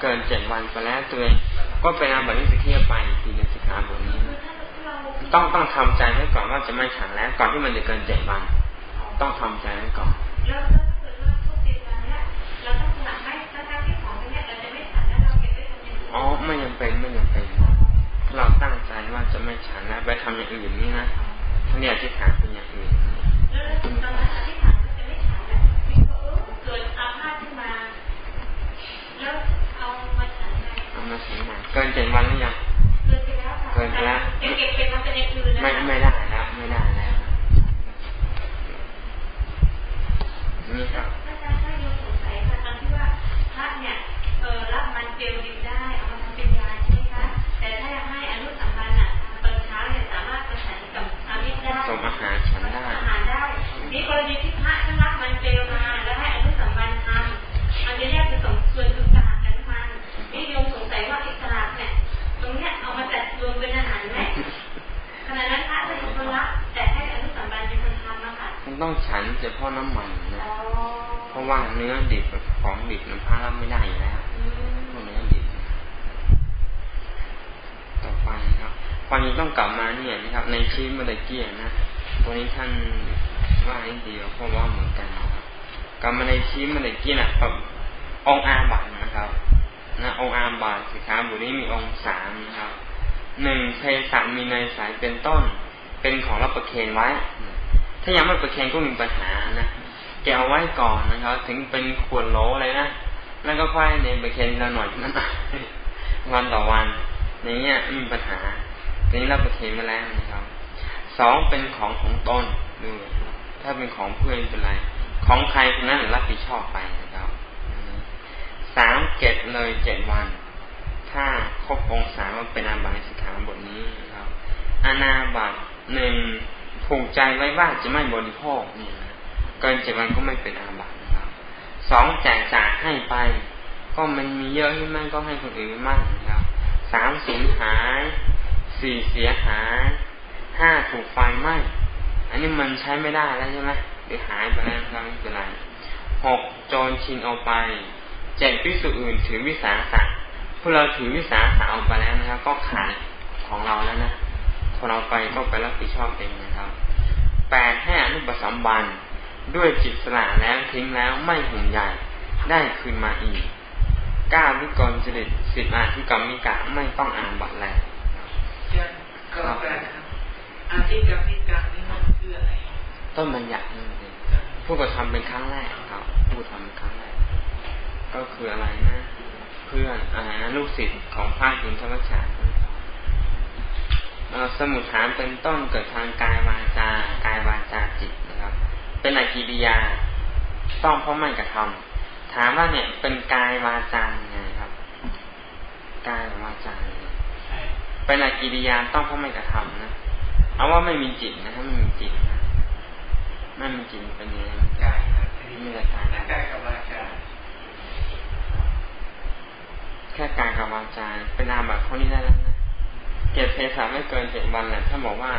กินเจ็ดวันไปแล้วตัวเองก็เป็นอาบัติสกียไปทีในสิกขาบทนี้ ต้องต้องทำใจไว้ก่อนว่าจะไม่ฉันแล้ว ก่อนที่มันจะเกินเจ็ดวัน ต้องทำใจไว้ก่อนอ๋อไม่ยังเป็นไม่ยังเป็นเราตั้งใจว่าจะไม่ฉันแล้วไปทำอย่างอื่นนี่นะถ้าเนี่ยที่ฐานเป็นอย่างอื่น เอามาฉันมาเกินเจ็ดวันหรือยังเกินไปแล้วไม่ไม่ได้แล้วไม่ได้แล้วนี่ครับถ้าถ้าโยมสงสัยค่ะตอนที่ว่าพระเนี่ยเออรับมันเจลดิบได้เอามาทำเป็นยาใช่ไหมคะแต่ถ้าให้อนุสัมพันธ์อะตอนเช้าเนี่ยสามารถประสานกับอามิตรได้ส่งอาหารฉันได้อาหารได้นี่กรณีที่พระท่านรับมันเจลมาแล้วให้อนุสัมพันธ์ทำมันจะแยกเป็นสองส่วนคือสลากกับน้ำมันนี่โยมสงสัยว่าอิสลากเนี่ยตรงเนี้ยเอามาจัดรวมเป็นอาหารไหมขณะนั้นพระเป็นคนรับแต่ให้อนุสัมบันเป็นคนทำนะคะมันต้องฉันเฉพาะน้ำมันนะเพราะว่าเนื้อดิบของดิบน้ำพระรับไม่ได้อยู่แล้วพวกเนื้อดิบต่อไปครับความนี้ต้องกลับมาเนี่ยนะครับ ในชีวิตเมื่อกี้นะตัวนี้ท่านว่าให้เดียวเพราะว่าเหมือนกันนะครับกลับมาในชีวิตเมื่อกี้นะกับ องอาบัตนะครับนะองอาบาตสิครับบุนี้มีองสามนะครับหนึ่งเพสัมีในสายเป็นต้น เป็นของรับประเคนไว้ ถ้ายังไม่ประเคนก็มีปัญหานะแกเอาไว้ก่อนนะครับ ถึงเป็นขวดโหลเลยนะแล้วก็ค่อยเนประเคนละหน่อยนั้นวันต่อวันอย่างเงี้ยมีปัญหาทีนี้รับประเคนมาแล้วนะครับสองเป็นของของตนดูถ้าถ้าเป็นของเพื่อนเป็นไร ของใครคนนั้นรับผิดชอบไปนะ สามเจ็ดเลยเจ็ดวัน ถ้าครบองศาว่าเป็นอาบัติสิกขาบทนี้นะครับ อาณาบัตหนึ่งผูกใจไว้ว่าจะไม่บริโภคเนี่ยเกินเจ็ดวันก็ไม่เป็นอาบัตินะครับสองแจกจ่ายให้ไป ก็มันมีเยอะที่มั่นก็ให้คนอื่นมั่นนะครับสามสูญหายสี่เสียหายห้าถูกไฟไหม้อันนี้มันใช้ไม่ได้แล้วใช่ไหมหรือหายไปแล้วครับไม่เป็นไรหกโจรชินเอาไป เจ็ดพิสุอื่นถือวิสาสะพวกเราถือวิสาสะเอาไปแล้วนะครับ ก็ขายของเราแล้วนะคนเราไปก็ไปรับผิดชอบเองนะครับแปดให้อนุปสัมบันด้วยจิตสละแล้วทิ้งแล้วไม่ห่วงใหญ่ได้คืนมาอีกเก้าวิกรจริตสิบอาทิกรรมิกะไม่ต้องอ่านบัตรแลก็แปลครับอาทิกรรมิกะนี่มันคืออะไรต้นบัญญัตินั่นเองผู้กระทำเป็นครั้งแรกครับผู้ทำเป็นครั้งแร กก็คืออะไรนะ เพื่อนอะไรนะลูกศิษย์ของพระยุนทวัชชาสมุทฐานเป็นต้นเกิดทางกายวาจา กายวาจาจิตนะครับ เป็นอกิริยา ต้องเพราะไม่กระทำถามว่าเนี่ยเป็นกายวาจาไงครับ กายวาจาเป็นอกิริยาต้องเพราะไม่กระทำนะเอาว่าไม่มีจิตนะถ้าไม่มีจิตนะไม่มีจิตเป็นยังไงกายไม่ใช่กายกายกับวาจาแค่กายกับวาจาเป็นนามแบบข้อนี้ได้แล้วนะเก็บเพศาไม่เกินเจ็ดวันแหละถ้าบอกว่า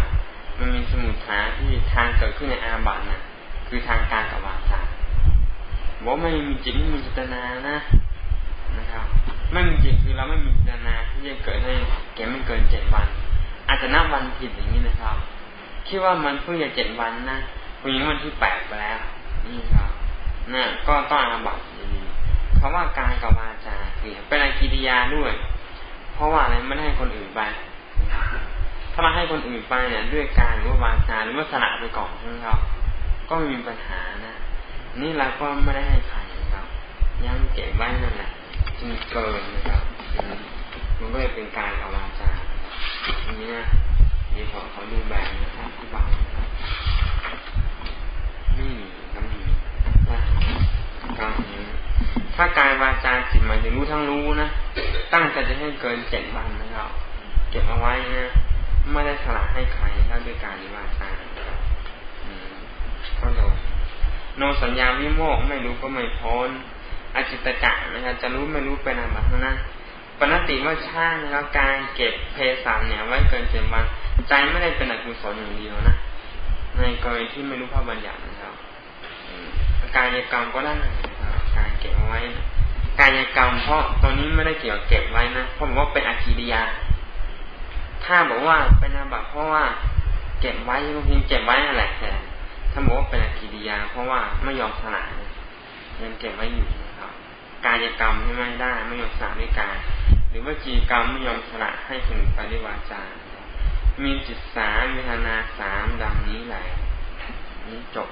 มันมีสมุทฐานที่ทางเกิดขึ้นในอาบัตินะคือทางการกับวาจาบอกไม่มีจิตไม่มีจิตนานะนะครับไม่มีจิตคือเราไม่มีจิตนาที่จะเกิดให้แก่ไม่เกินเจ็ดวัน อาจจะนับวันผิดอย่างนี้นะครับคิดว่ามันเพิ่งจะเจ็ดวันนะคุณยังวันที่แปดไปแล้วนี่ครับนะก็ต้องอาบัติอย่างนี้คำว่าการกับวาจา เป็นอากิริยาด้วย เพราะว่าอะไรไม่ได้ให้คนอื่นไป ถ้ามาให้คนอื่นไปเนี่ยด้วยการหรือว่าวาจาหรือว่าสละไปก่อนนะครับ ก็ไม่มีปัญหานะ นี่เราก็ไม่ได้ให้ใครนะครับยังเก็บไว้นั่นแหละจึงเกินนะครับมันก็เลยเป็นการกับวาจาอย่างนี้นะนี่ขอเขอดูแบบนะครับที่บ้านนะครับนี่ก็มีนะครับ ถ้ากายวาจาจิตหมายถึงรู้ทั้งรู้นะ ตั้งใจจะให้เกินเจ็ดวันนะครับเก็บเอาไว้นะไม่ได้สละให้ใครถ้าด้วยการวาจาครับก็โดนโนสัญญาวิโมกไม่รู้ก็ไม่พ้นอจิตจักนะครับจะรู้ไม่รู้เป็นอะไรทั้งนั้นปณติว่าช่านะครับการเก็บเพสันเนี่ยไว้เกินเจ็ดวันใจไม่ได้เป็นอกุศลอย่างเดียวนะในกรณีที่ไม่รู้พระบัญญัตินะครับ การยกรรมก็ได้ การเก็บเอาไว้กายกรรม เพราะตอนนี้ไม่ได้เกี่ยวเก็บไว้นะเพราะว่าเป็นอาคีริยา ถ้าบอกว่าเป็นอาบัติเพราะว่าเก็บไว้บางทีเก็บไว้อะไรแต่ถ้าบอกว่าเป็นอากิริยา เพราะว่าไม่ยอมสละยังเก็บไว้อยู่นะครับกายกรรมให้ไม่ได้ไม่ยอมสละด้วยกายหรือว่าจีกรรมไม่ยอมสละให้ถึงปด้วาจา มีจิตสามเวทนาสามดังนี้แหละนี้จบ